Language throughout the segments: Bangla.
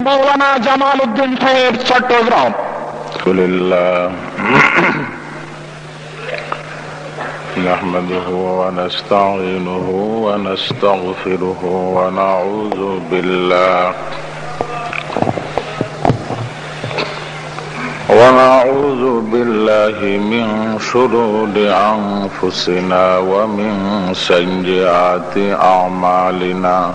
মৌলানা জামাল উদ্দিন সাহেব চট্টগ্রাম لله نحمده ونستعينه ونستغفره ونعوذ بالله ونعوذ بالله من شرور أنفسنا ومن سيئات أعمالنا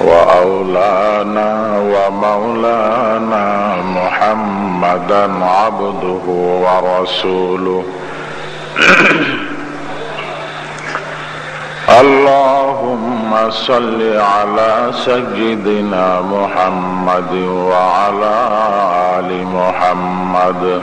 وأولانا ومولانا محمدا عبده ورسوله. اللهم صل على سيدنا محمد وعلى آل محمد.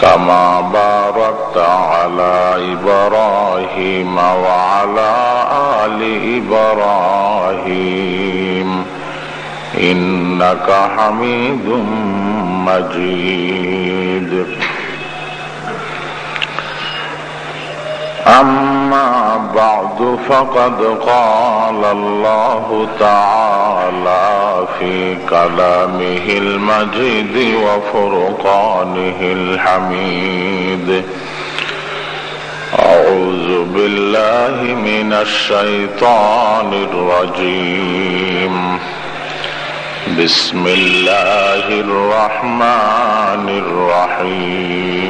كما باركت على إبراهيم وعلى آل إبراهيم. إنك حميد مجيد. أما بعد فقد قال الله تعالى في كلامه المجيد وفرقانه الحميد. أعوذ بالله من الشيطان الرجيم. بسم الله الرحمن الرحيم.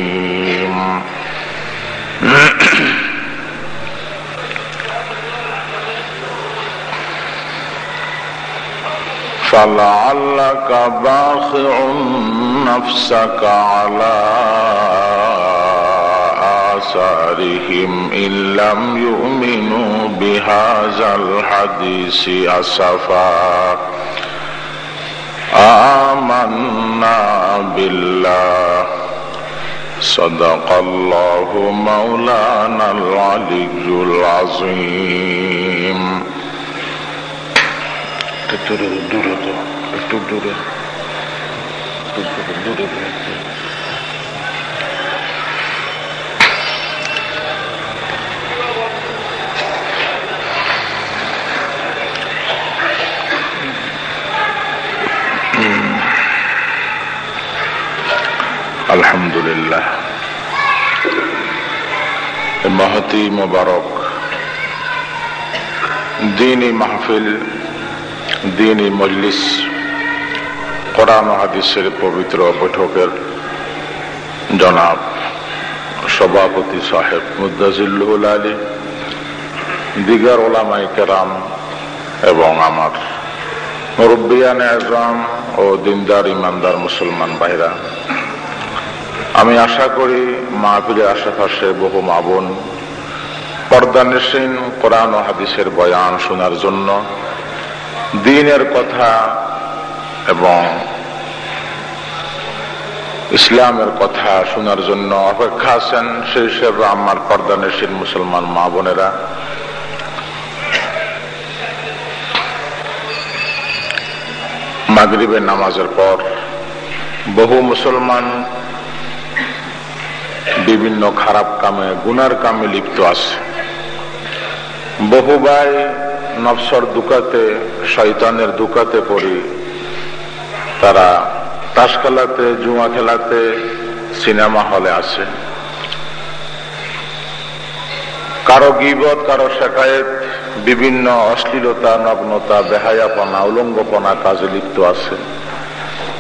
فلعلك باخع نفسك على آثارهم إن لم يؤمنوا بهذا الحديث أسفا. آمنا بالله. صدق الله مولانا العلي العظيم. একটু দূরে দূরে তো একটু দূরে একটু দূরে দূরে আলহামদুলিল্লাহ মহতি মোবারক দিনী মাহফিল দিনী মজলিস, কোরআন হাদিসের পবিত্র বৈঠকের জনাব সভাপতি সাহেব মুদাজিল্লুল আলী, দিগার ওলামাই কেরাম এবং আমার মুরব্বিয়ান আজম ও দিনদার ইমানদার মুসলমান ভাইরা। আমি আশা করি মা মাহফিলের আশেপাশে বহু মা বোন পর্দানেসীন কোরআন হাদিসের বয়ান শোনার জন্য দিনের কথা এবং ইসলামের কথা শোনার জন্য অপেক্ষা আছেন। সেই হিসেবে আমার পর্দানেসীন মুসলমান মা বোনেরা, মাগরিবের নামাজের পর বহু মুসলমান বিভিন্ন খারাপ কামে, গুনার কামে লিপ্ত আছে। বহু ভাই নফসর দুকাতে, শয়তানের দুকাতে পড়ি। তারা তাস খেলাতে জুয়া খেলাতে, সিনেমা হলে আসে। কারও গিবত, কারও শেখায়ত বিভিন্ন অশ্লীলতা, নগ্নতা, বেহায়াপনা, উলঙ্গপনা কাজে লিপ্ত আছে।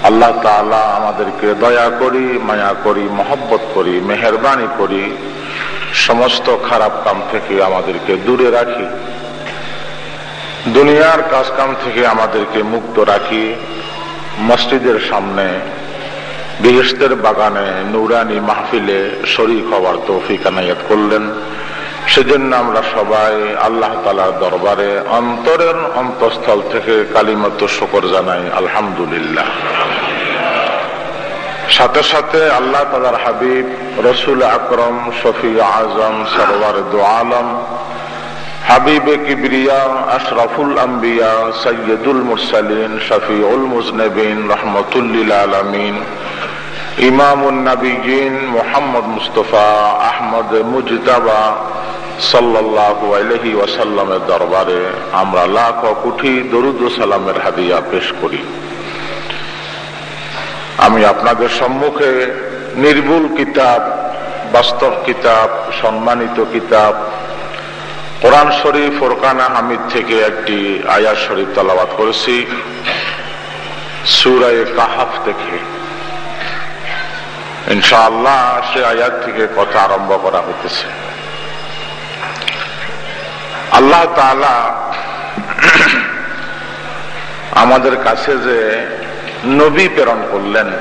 আল্লাহ তালা আমাদেরকে দয়া করি, মায়া করি, মহব্বত করি, মেহরবানি করি, সমস্ত খারাপ কাম থেকে আমাদেরকে দূরে রাখি। দুনিয়ার কাজকাম থেকে আমাদেরকে মুক্ত রাখি। মসজিদের সামনে বৃহস্পের বাগানে নুরানি মাহফিলে শরীর হওয়ার তৌফিক করলেন। সেজন্য আমরা সবাই আল্লাহ তালার দরবারে অন্তরের অন্তঃস্থল থেকে কালিমত শকর জানাই, আলহামদুলিল্লাহ। সাথে সাথে আল্লাহ তালার হাবিব, রসুল আকরম, শফি আজম, সরওয়ার দু আলম হাবিব কিবরিয়া, আশরাফুল আম্বিয়া সৈয়দুল মুরসালিন, শফিউল মুজনবিন, রহমতুল্লিল আলমিন ইমামুল নবীন মোহাম্মদ মুস্তফা আহমদ মুজতাবা সাল্লাল্লাহু আলাইহি ওয়াসাল্লামের দরবারে আমরা লাখ কোটি দরুদ সালামের হাদিয়া পেশ করি। আমি আপনাদের সম্মুখে নির্ভুল কিতাব, বাস্তব কিতাব, সম্মানিত কিতাব কোরআন শরীফ, ফোরকানা হামিদ থেকে একটি আয়াত শরীফ তালাবাদ করেছি। সুরায় কাহাফ থেকে। ইনশাআল্লাহ সে আয়াত থেকে কথা আরম্ভ করা হইতেছে। আল্লাহ তালা আমাদের কাছে যে নবী প্রেরণ করলেন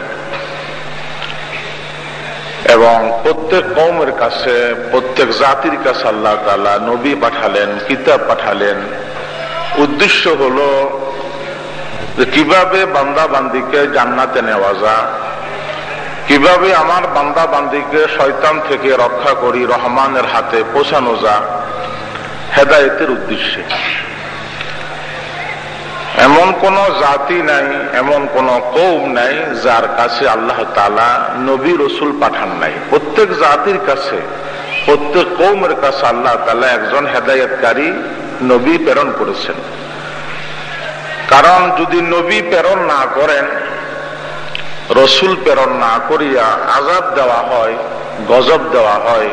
এবং প্রত্যেক কৌমের কাছে, প্রত্যেক জাতির কাছে আল্লাহ তালা নবী পাঠালেন, কিতাব পাঠালেন। উদ্দেশ্য হল যে কীভাবে বান্দা বান্দিকে জান্নাতে নেওয়া যা কীভাবে আমার বান্দা বান্দিকে শয়তান থেকে রক্ষা করি, রহমানের হাতে পৌঁছানো যা হেদায়তের উদ্দেশ্যে। এমন কোন জাতি নাই, এমন কোন কৌম নাই যার কাছে আল্লাহ তালা নবী রসুল পাঠান নাই। প্রত্যেক জাতির কাছে, প্রত্যেক কৌমের কাছে আল্লাহ তালা একজন হেদায়তকারী নবী প্রেরণ করেছেন। কারণ যদি নবী প্রেরণ না করেন, রসুল প্রেরণ না করিয়া আজাদ দেওয়া হয়, গজব দেওয়া হয়,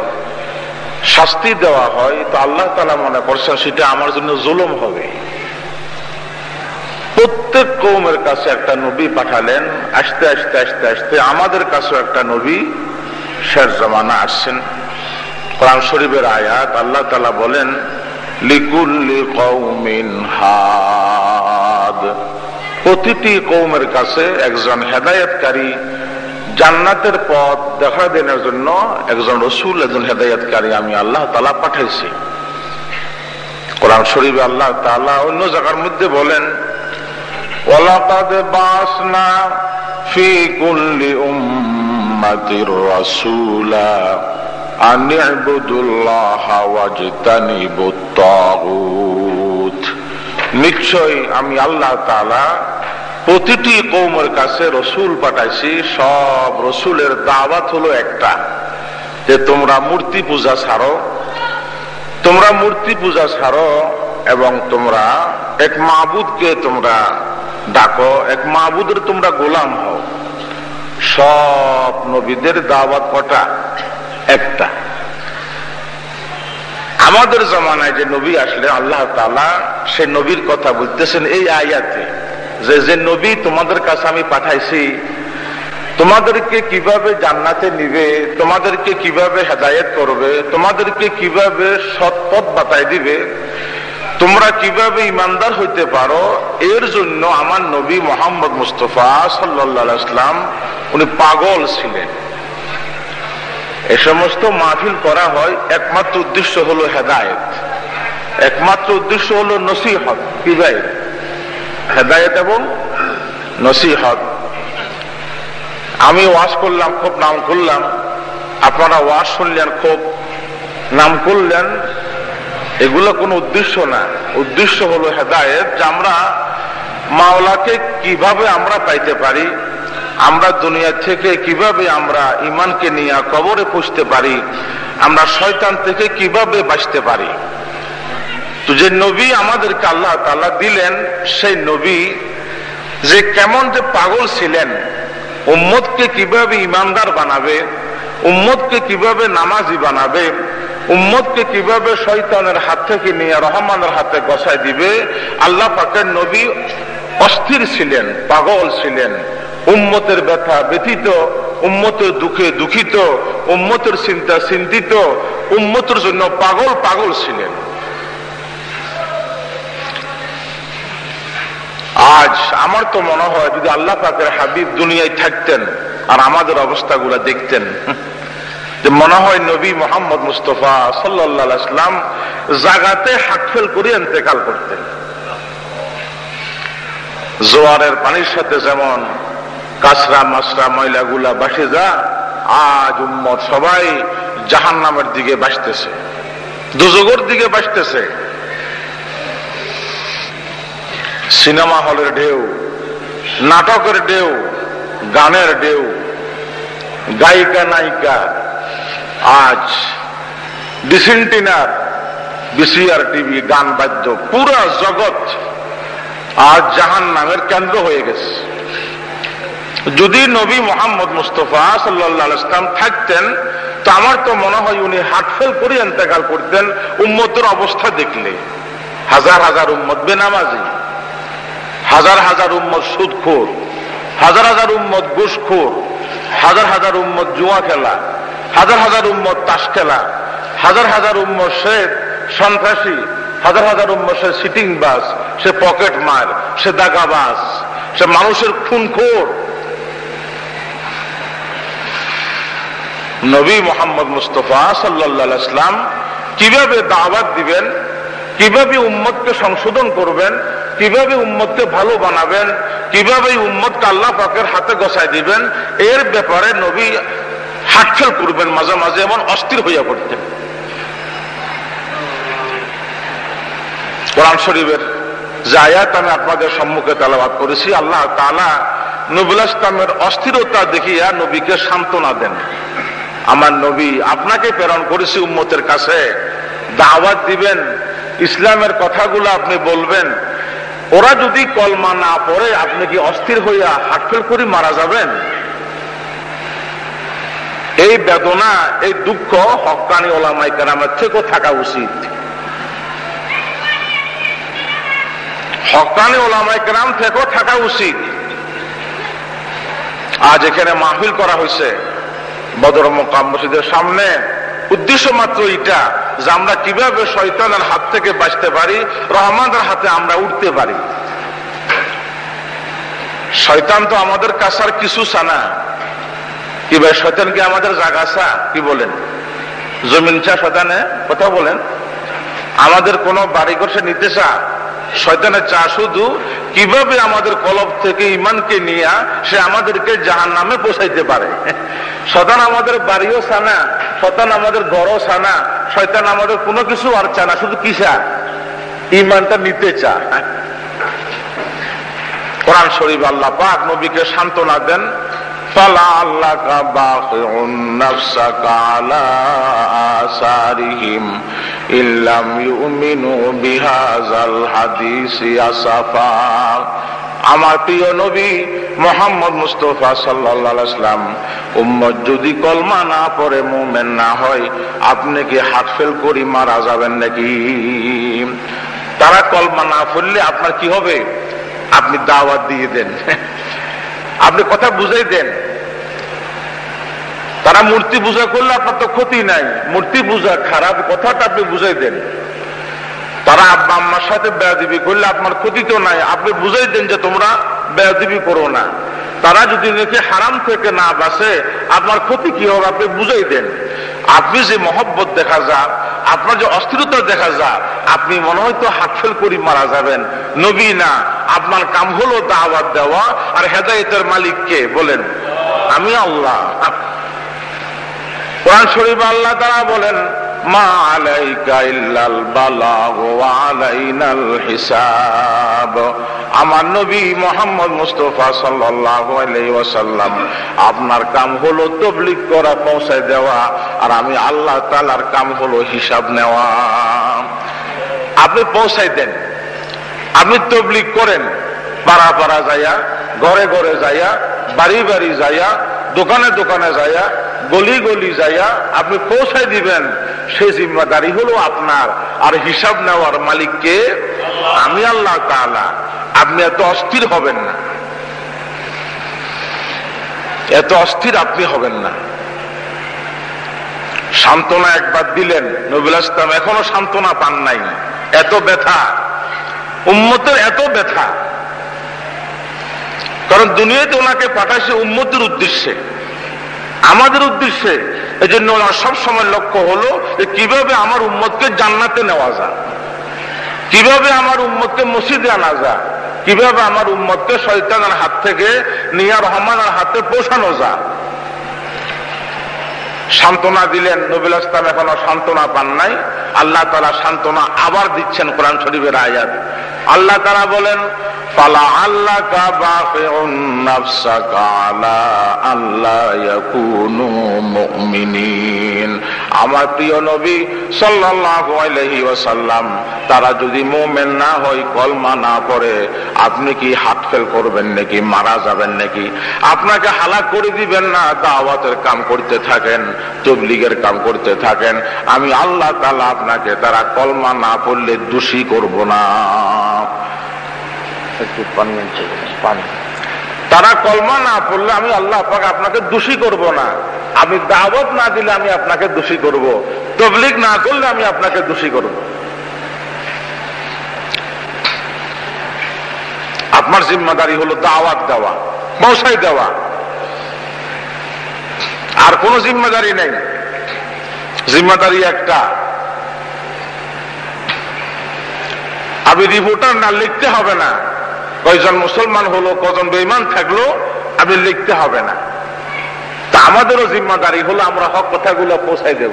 শাস্তি দেওয়া হয়, তো আল্লাহ তালা মনে করছেন সেটা আমার জন্য জুলুম হবে। প্রত্যেক কৌমের কাছে একটা নবী পাঠালেন। আস্তে আস্তে আস্তে আস্তে আমাদের কাছেও একটা নবী শেষ জমানা আসছেন। কোরআন শরীফের আয়াত আল্লাহ তালা বলেন, লিকুল্লি কৌমিন হাদ। প্রতিটি কৌমের কাছে একজন হেদায়তকারী জান্নাতের পথ দেখা দেওয়ার জন্য একজন রসুল, একজন হেদায়তকারী আমি আল্লাহ তালা পাঠাইছি। কোরআন শরীফ আল্লাহ তালা অন্য জায়গার মধ্যে বলেন ওলাকাদ বাসনা ফি কুল্লি উম্মাতির রাসূলা নিশ্চয় আমি আল্লাহ তাআলা প্রতিটি কৌমের কাছে রসুল পাঠাইছি, সব রসুলের দাওয়াত হলো একটা, যে তোমরা মূর্তি পূজা ছাড়ো, তোমরা মূর্তি পূজা ছাড়ো এবং তোমরা এক মাহবুদকে তোমরা ডাকো, এক মাহবুদের তোমরা গোলাম হও। সব নবীদের দাওয়াত কটা? একটা। আমাদের জমানায় যে নবী আসলে, আল্লাহ তালা সে নবীর কথা বলতেছেন এই আয়াতে, যে যে নবী তোমাদের কাছে আমি পাঠাইছি, তোমাদেরকে কীভাবে জান্নাতে নিবে, তোমাদেরকে কীভাবে হেদায়ত করবে, তোমাদেরকে কীভাবে সৎপথ বাতাই দিবে তোমরা কীভাবে ইমানদার হইতে পারো? এর জন্য আমার নবী মোহাম্মদ মুস্তফা সাল্লাম উনি পাগল ছিলেন। এ সমস্ত মাহফিল করা হয়, একমাত্র উদ্দেশ্য হলো হেদায়ত। একমাত্র উদ্দেশ্য হলো নসিহত ভাই হেদায়ত এবং নসিহত। আমি ওয়াশ করলাম, খুব নাম করলাম। আপনারা ওয়াশ শুনলেন, খুব নাম করলেন। এগুলো কোনো উদ্দেশ্য না। উদ্দেশ্য হলো হেদায়ত যে আমরা মাওলাকে কীভাবে আমরা পাইতে পারি, আমরা দুনিয়া থেকে কীভাবে আমরা ইমানকে নিয়ে কবরে পুষতে পারি, আমরা শয়তান থেকে কীভাবে বাঁচতে পারি। তো যে নবী আমাদেরকে আল্লাহ তাল্লাহ দিলেন, সেই নবী যে কেমন যে পাগল ছিলেন উম্মদকে কীভাবে ইমানদার বানাবে উম্মদকে কীভাবে নামাজি বানাবে উম্মদকে কীভাবে শৈতানের হাত থেকে নিয়ে রহমানের হাতে গসাই দিবে? আল্লাহ পাকের নবী অস্থির ছিলেন, পাগল ছিলেন। উম্মতের ব্যথা ব্যথিত, উম্মতের দুঃখে দুঃখিত, উম্মতের চিন্তা চিন্তিত, উম্মতের জন্য পাগল পাগল ছিলেন। আজ আমার তো মনে হয় যদি আল্লাহ পাকের হাবিব দুনিয়ায় থাকতেন আর আমাদের অবস্থাগুলো দেখতেন যে মনে হয় নবী মোহাম্মদ মুস্তফা সাল্লাম জাগাতে হাটফেল করে এতেকাল করতেন। জোয়ারের পানির সাথে যেমন কাঁচরা মাছরা, ময়লাগুলা বাসে যা, আজ উম্মত সবাই জাহান নামের দিকে বাসতেছে। দুজগর দিকে বাসতেছে। সিনেমা হলের ঢেউ, নাটকের ঢেউ, গানের ঢেউ গায়িকা নায়িকা আজ ডিসেন্টিনার বিসিআর টিভি গান বাদ্য পুরা জগৎ আজ জাহান নামের কেন্দ্র হয়ে গেছে। যদি নবী মোহাম্মদ মুস্তফা সাল্লাহ ইসলাম থাকতেন, তো আমার তো মনে হয় উনি হাটফেল করে এতেকাল করতেন, উম্মতের অবস্থা দেখলে। হাজার হাজার উম্মত বেনামাজি, হাজার হাজার উম্মত সুদখোর, হাজার হাজার উম্মত ঘুষখোর, হাজার হাজার উম্মত জুয়া খেলা হাজার হাজার উম্মত তাস খেলা হাজার হাজার উম্মত সে সন্ত্রাসী, হাজার হাজার উম্মত সে সিটিং বাস সে পকেট মার, সে দাগাবাস সে মানুষের খুনখোর নবী মোহাম্মদ মুস্তফা সাল্লা ইসলাম কীভাবে দাওয়াত দিবেন, কীভাবে উম্মতকে সংশোধন করবেন, কীভাবে উম্মতকে ভালো বানাবেন, কীভাবে উম্মতকে আল্লাহ পাকের হাতে গসায় দিবেন, এর ব্যাপারে নবী হাটফেল করবেন মাঝে মাঝে এমন অস্থির হইয়া পড়তেন কোরআন শরীফের যে আয়াত আমি আপনাদের সম্মুখে তালাবাদ করেছি। আল্লাহ তালা নবুল ইসলামের অস্থিরতা দেখিয়া নবীকে সান্ত্বনা দেন। আমার নবী আপনাকে প্রেরণ করেছি উম্মতের কাছে। দাওয়াত দিবেন, ইসলামের কথাগুলো আপনি বলবেন। ওরা যদি কলমা না পড়ে, আপনি কি অস্থির হইয়া হাটফেল করে মারা যাবেন? এই বেদনা, এই দুঃখ হকানি ওলামাই কেরামের থেকেও থাকা উচিত। হকানি ওলামাই কেরাম থেকেও থাকা উচিত। আজ এখানে মাহফিল করা হয়েছে বদর মোকাম মসজিদের সামনে। উদ্দেশ্য মাত্র এটা যে আমরা কীভাবে শৈতানের হাত থেকে বাঁচতে পারি রহমানের হাতে আমরা উঠতে পারি। শয়তান তো আমাদের কাছে আর কিছু চানা কি ভাই শয়তান কি আমাদের জাগা চা কি বলেন? জমিন চা শয়তানে কথা বলেন। আমাদের কোন বাড়ি সে নিতে চা? শয়তানের চা শুধু কীভাবে আমাদের কলব থেকে ইমানকে নিয়ে সে আমাদেরকে জাহান নামে পৌঁছাইতে পারে? শতান আমাদের বাড়িও সানা শতান আমাদের ঘরও সানা শয়তান আমাদের কোনো কিছু আর চানা শুধু কিসা ইমানটা নিতে চা। কোরআন শরীফ আল্লাহ পাক নবীকে সান্ত্বনা দেন। فلعلك باخع نفسك على آثارهم إن لم يؤمنوا بهذا الحديث أسفا আমার প্রিয় নবী মোহাম্মদ মুস্তফা সাল্লাম উম্মত যদি কলমা না পড়ে মুমেন না হয় আপনি কি হাত ফেল করি মারা যাবেন নাকি তারা কলমা না পড়লে আপনার কি হবে আপনি দাওয়াত দিয়ে দেন আপনি কথা বুঝাই দেন। তারা মূর্তি পূজা করলে আপনার তো ক্ষতি নাই। মূর্তি পূজা, খারাপ কথাটা আপনি বুঝাই দেন। তারা আব্বা আম্মার সাথে বেয়াদিবি করলে আপনার ক্ষতি তো নাই। আপনি বুঝাই দেন যে তোমরা বেয়াদিবি করো না। তারা যদি নাকি হারাম থেকে না বাসে আপনার ক্ষতি কি হবে আপনি বুঝাই দেন। আপনি যে মহব্বত দেখা যা আপনার যে অস্থিরতা দেখা যা আপনি মনে হয় তো হাতফেল করি মারা যাবেন। নবী না, আপনার কাম হলো দাওয়াত দেওয়া আর হেদায়তের মালিককে বলেন। আমি আল্লাহ। কোরআন শরীফ আল্লাহ তারা বলেন মা হিসাব। আমার নবী মোহাম্মদ মুস্তফা আলাইহি ওয়াসাল্লাম, আপনার কাম হলো তবলিগ করা, পৌঁছায় দেওয়া, আর আমি আল্লাহ তাআলার কাম হলো হিসাব নেওয়া। আপনি পৌঁছাই দেন, আপনি তবলিগ করেন পাড়া পাড়া যাইয়া ঘরে ঘরে যাইয়া বাড়ি বাড়ি যাইয়া দোকানে দোকানে যাইয়া গলি গলি যাইয়া আপনি পৌঁছাই দিবেন। সে জিম্মাদারি হলো আপনার। আর হিসাব নেওয়ার মালিককে আমি আল্লাহ তাআলা। আপনি এত অস্থির হবেন না। এত অস্থির আপনি হবেন না। সান্ত্বনা একবার দিলেন নবুল ইসলাম এখনও সান্ত্বনা পান নাই। এত ব্যথা। উম্মতের এত ব্যথা। কারণ দুনিয়াতে ওনাকে পাঠাইছে উম্মতের উদ্দেশ্যে। আমাদের উদ্দেশ্যে। এই জন্য ওনার সবসময় লক্ষ্য হলো যে কীভাবে আমার উম্মতকে জান্নাতে নেওয়া যায়। কীভাবে আমার উম্মতকে মসজিদে আনা যায়। কীভাবে আমার উম্মতকে শৈতানের হাত থেকে নিয়া রহমানের হাতে পৌঁছানো যায়। সান্ত্বনা দিলেন নবীল ইসলাম এখনও সান্ত্বনা পান নাই। আল্লাহ তালা সান্ত্বনা আবার দিচ্ছেন কোরআন শরীফের আয়াত। আল্লাহ তারা বলেন, ফালা আল্লাহ আমার প্রিয় নবী ওয়াসাল্লাম, তারা যদি মোমেন না হয়, কলমা না পড়ে, আপনি কি হাত ফেল করবেন নাকি, মারা যাবেন নাকি? আপনাকে হালাক করে দিবেন না, দাওয়াতের কাম করতে থাকেন। তবলিগের কাম করতে থাকেন। আমি আল্লাহ তালা আপনাকে তারা কলমা না পড়লে দোষী করব না। একটু পানি পানি। তারা কলমা না পড়লে আমি আল্লাহ পাক আপনাকে দোষী করব না। আমি দাওয়াত না দিলে আমি আপনাকে দোষী করব। তবলিগ না করলে আমি আপনাকে দোষী করব। আপনার জিম্মাদারি হলো দাওয়াত দেওয়া মশাই দেওয়া। আর কোন জিম্মাদারি নেই। জিম্মাদারি একটা। আমি রিপোর্টার না, লিখতে হবে না। কয়জন মুসলমান হলো, কজন বেইমান থাকল, আমি লিখতে হবে না। তা আমাদেরও জিম্মাদারি হলো, আমরা হক কথাগুলো পৌঁছাই দেব।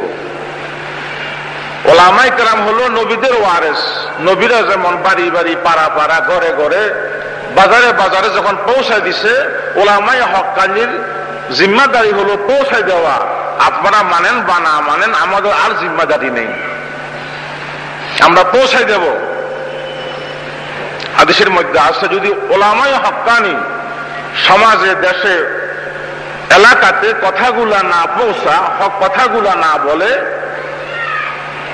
ওলামাই কেরাম হলো নবীদের ওয়ারেস। নবীরা যেমন বাড়ি বাড়ি, পাড়া পাড়া, ঘরে ঘরে, বাজারে বাজারে যখন পৌঁছায় দিছে ওলামাই হকানির জিম্মাদারি হলো পৌঁছায় দেওয়া আপনারা মানেন বা না মানেন, আমাদের আর জিম্মাদারি নেই। আমরা পৌঁছাই দেব হাদিসের মধ্যে আছে, যদি ওলামাই হকানি সমাজে, দেশে, এলাকাতে কথাগুলা না পৌঁছা, হক কথাগুলা না বলে,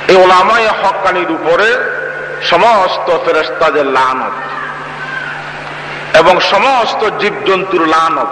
এই ওলামাই হকানির উপরে সমস্ত ফেরেস্তাদের লানত এবং সমস্ত জীবজন্তুর লানত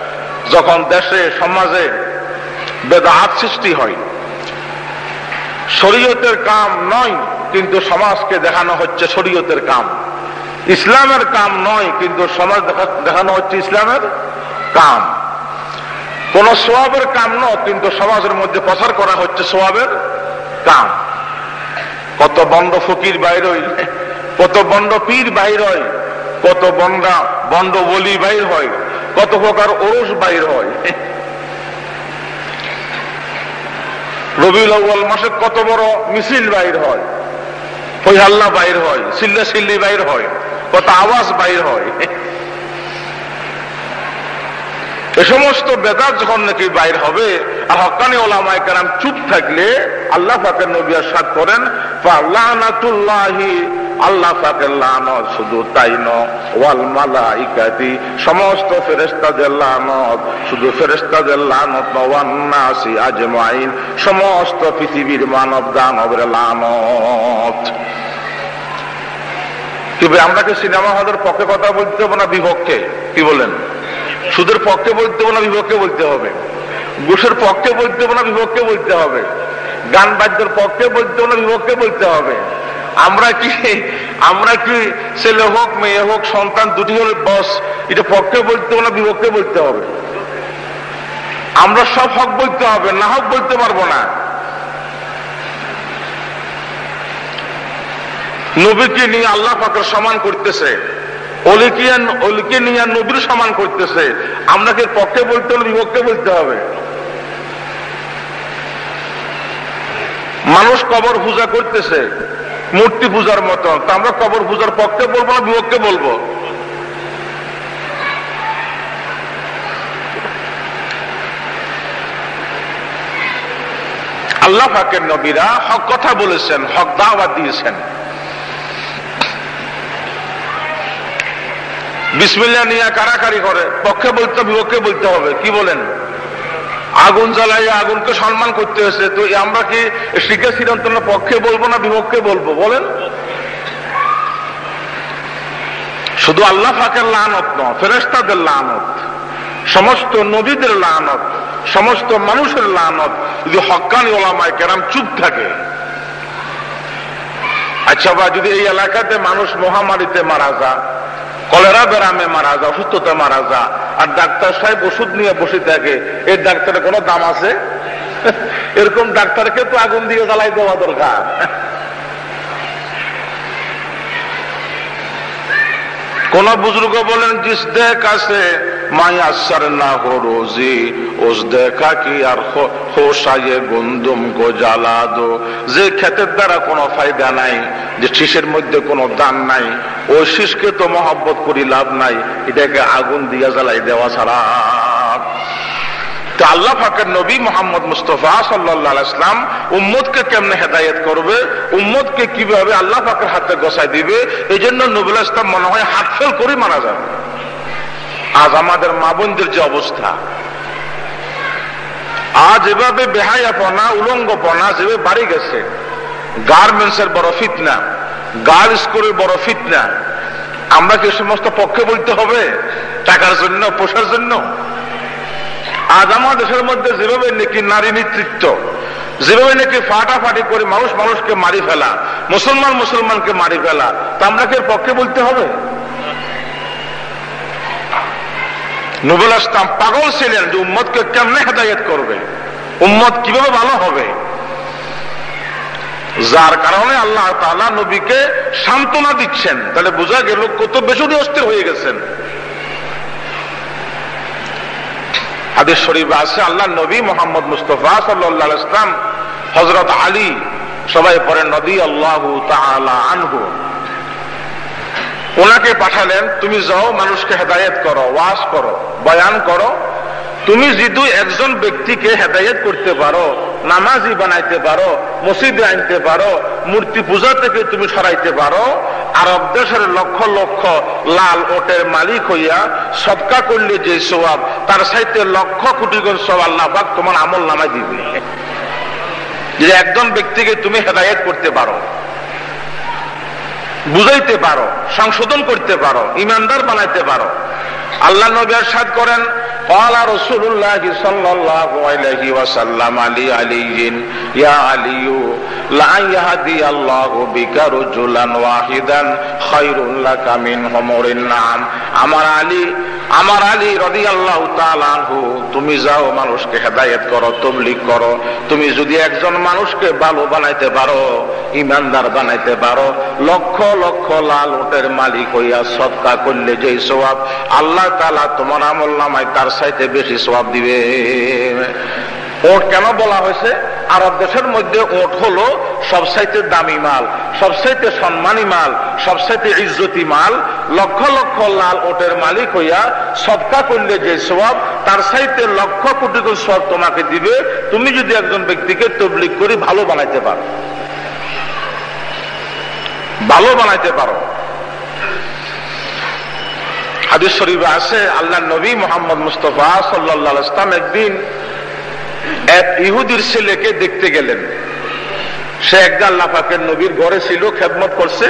যখন দেশে, সমাজে বেদাহাত সৃষ্টি হয়, শরীয়তের কাম নয়, কিন্তু সমাজকে দেখানো হচ্ছে শরীয়তের কাম। ইসলামের কাম নয়, কিন্তু সমাজ দেখানো হচ্ছে ইসলামের কাম। কোন সোয়াবের কাম নয়, কিন্তু সমাজের মধ্যে প্রচার করা হচ্ছে সোয়াবের কাম। কত বন্ড ফকির বাইর কত বন্ড পীর বাইর হয় কত বন্ডা, বন্ড বলি বাইর হয়। কত প্রকার ওরস বাইর হয়। রবিউল আউ্বাল মাসে কত বড় মিছিল বাইর হয়। ওই হাল্লা বাইর হয়, সিল্লা সিল্লি বাইর হয়, কত আওয়াজ বাইর হয়। এ সমস্ত বেদাত যখন নাকি বাইর হবে, আর হকানি ওলামায় কেরাম চুপ থাকলে আল্লাহ ফাকের নবী সাদ করেন আল্লাহ ফাকের লানত শুধু তাই ওয়াল মালাইকাতি, সমস্ত ফেরেস্তাদের লানত, শুধু ফেরেস্তাদের লানত নওয়ান্নাসি আজমাইন, সমস্ত পৃথিবীর মানব দানবের লানত। আমরা কি সিনেমা হলের পক্ষে কথা বলতে না বিপক্ষে? কি বলেন? সুদের পক্ষে বলতে হবে না, বিপক্ষে বলতে হবে। ঘুষের পক্ষে বলতে হবে না, বিপক্ষে বলতে হবে। গান বাদ্যের পক্ষে বলতে হবে না, বিপক্ষে বলতে হবে। আমরা কি আমরা কি ছেলে হোক, মেয়ে হোক, সন্তান দুটি হলে বস, এটা পক্ষে বলতে হবে না, বিপক্ষে বলতে হবে? আমরা সব হক বলতে হবে, না হক বলতে পারব না। নবীকে নিয়ে আল্লাহ পাকের সমান করতেছে। অলিকিয়ান অলিকে নিয়ে নবীর সমান করতেছে। আমরা কি পক্ষে বলতে হবে বিপক্ষে বলতে হবে। মানুষ কবর পূজা করতেছে, মূর্তি পূজার মতো আমরা কবর পূজার পক্ষে বলব না বিপক্ষে বলব? আল্লাহ ফাকের নবীরা হক কথা বলেছেন, হক দাওয়াত দিয়েছেন। বিসমিল্লা নিয়ে কারাকারি করে। পক্ষে বলতে বিপক্ষে বলতে হবে। কি বলেন? আগুন জ্বালাইয়া আগুনকে সম্মান করতে হয়েছে। তো আমরা কি শিখেছিলাম তোমরা পক্ষে বলব না বিপক্ষে বলব? বলেন। শুধু আল্লাহ ফাঁকের লানত নয় ফেরেস্তাদের লানত, সমস্ত নদীদের লানত, সমস্ত মানুষের লানত, যদি হকানি ওলামায় কেরাম চুপ থাকে। আচ্ছা বা যদি এই এলাকাতে মানুষ মহামারীতে মারা যা কলেরা বেরামে মারা যা অসুস্থতা মারা যা আর ডাক্তার সাহেব ওষুধ নিয়ে বসে থাকে এর ডাক্তারের কোনো দাম আছে? এরকম ডাক্তারকে তো আগুন দিয়ে জ্বালাই দেওয়া দরকার। কোন বুজুর্গ বলেন, জিস দেখ আছে মাই আসার না হো রোজি, ওস দেখা কি আর হোসাইয়ে গুন্দুম গো জ্বালা দো। যে ক্ষেতের দ্বারা কোনো ফায়দা নাই, যে শীষের মধ্যে কোনো দান নাই ওই শীষকে তো মহব্বত করি লাভ নাই, এটাকে আগুন দিয়া জ্বালাই দেওয়া ছাড়া তো আল্লাহ ফাকের নবী মোহাম্মদ মুস্তফা সাল্লাহ ইসলাম উম্মদকে কেমনে হেদায়ত করবে? উম্মদকে কীভাবে আল্লাহ ফাকের হাতে গসাই দিবে? এই জন্য নবুল ইসলাম মনে হয় হাত ফেল করে মারা যাবে। আজ আমাদের মা বোনদের যে অবস্থা। আজ এভাবে বেহায়াপনা, উলঙ্গপনা যেভাবে বাড়ি গেছে, গার্মেন্টসের বড় ফিতনা গার্ল স্কুলের বড় ফিতনা, আমরা কি সমস্ত পক্ষে বলতে হবে? টাকার জন্য, পোষার জন্য? আজ আমার দেশের মধ্যে যেভাবে নাকি নারী নেতৃত্ব, যেভাবে নাকি ফাটাফাটি করে মানুষ মানুষকে মারি ফেলা, মুসলমান মুসলমানকে মারি ফেলা, তা আমরা কি পক্ষে বলতে হবে? নবুল আসলাম পাগল ছিলেন যে উম্মদকে কেমনে হেদায়ত করবে? উম্মদ কীভাবে ভালো হবে? যার কারণে আল্লাহ তালা নবীকে সান্ত্বনা দিচ্ছেন। তাহলে বোঝা গেল কত বেশি অস্থির হয়ে গেছেন। হাদিস শরীফ আছে, আল্লাহ নবী মোহাম্মদ মুস্তফা সাল্লাহ ইসলাম হজরত আলী, সবাই পরে নদী আল্লাহ আনহু। ওনাকে পাঠালেন, তুমি যাও, মানুষকে হেদায়ত করো, ওয়াজ করো, বয়ান করো। তুমি যদি একজন ব্যক্তিকে হেদায়ত করতে পারো নামাজি বানাইতে পারো, মসজিদে আনতে পারো, মূর্তি পূজা থেকে তুমি সরাইতে পারো আরব দেশের লক্ষ লক্ষ লাল ওটের মালিক হইয়া সবকা করলে যে সোয়াব তার সাইতে লক্ষ কোটি গুণ সব আল্লাহ তোমার আমল নামাই দিবে। যে একজন ব্যক্তিকে তুমি হেদায়ত করতে পারো, বুঝাইতে পারো, সংশোধন করতে পারো, ইমানদার বানাইতে পারো আল্লাহ নবী সাদ করেন قال رسول الله صلى الله عليه وسلم علي علي يا علي لأن يهدي الله بك رجلا واحدا خير لك من حمر النعم আমার আলী আমার আলী রদি আল্লাহ তালানহু তুমি যাও মানুষকে হেদায়ত করো তবলিক করো তুমি যদি একজন মানুষকে ভালো বানাইতে পারো ইমানদার বানাইতে পারো লক্ষ লক্ষ লাল ওটের মালিক হইয়া সৎকা করলে যেই সবাব আল্লাহ তালা তোমার আমল নামায় তার সাইতে বেশি সবাব দিবে। ওট কেন বলা হয়েছে? আরব দেশের মধ্যে ওট হলো সবসাইতে দামি মাল সবসাইতে সম্মানী মাল সবসাইতে ইজ্জতি মাল। লক্ষ লক্ষ লাল ওটের মালিক হইয়া সৎকা করলে যে সব তার সাইতে লক্ষ কোটি কোটি সব তোমাকে দিবে। তুমি যদি একজন ব্যক্তিকে তবলিক করে ভালো বানাইতে পারো, ভালো বানাইতে পারো হাদিস শরীফে আছে আল্লাহ নবী মোহাম্মদ মুস্তফা সাল্লাহ ইসলাম একদিন এক ইহুদির ছেলেকে দেখতে গেলেন। সে আল্লাহ পাকের নবীর ঘরে ছিল, খেদমত করছে।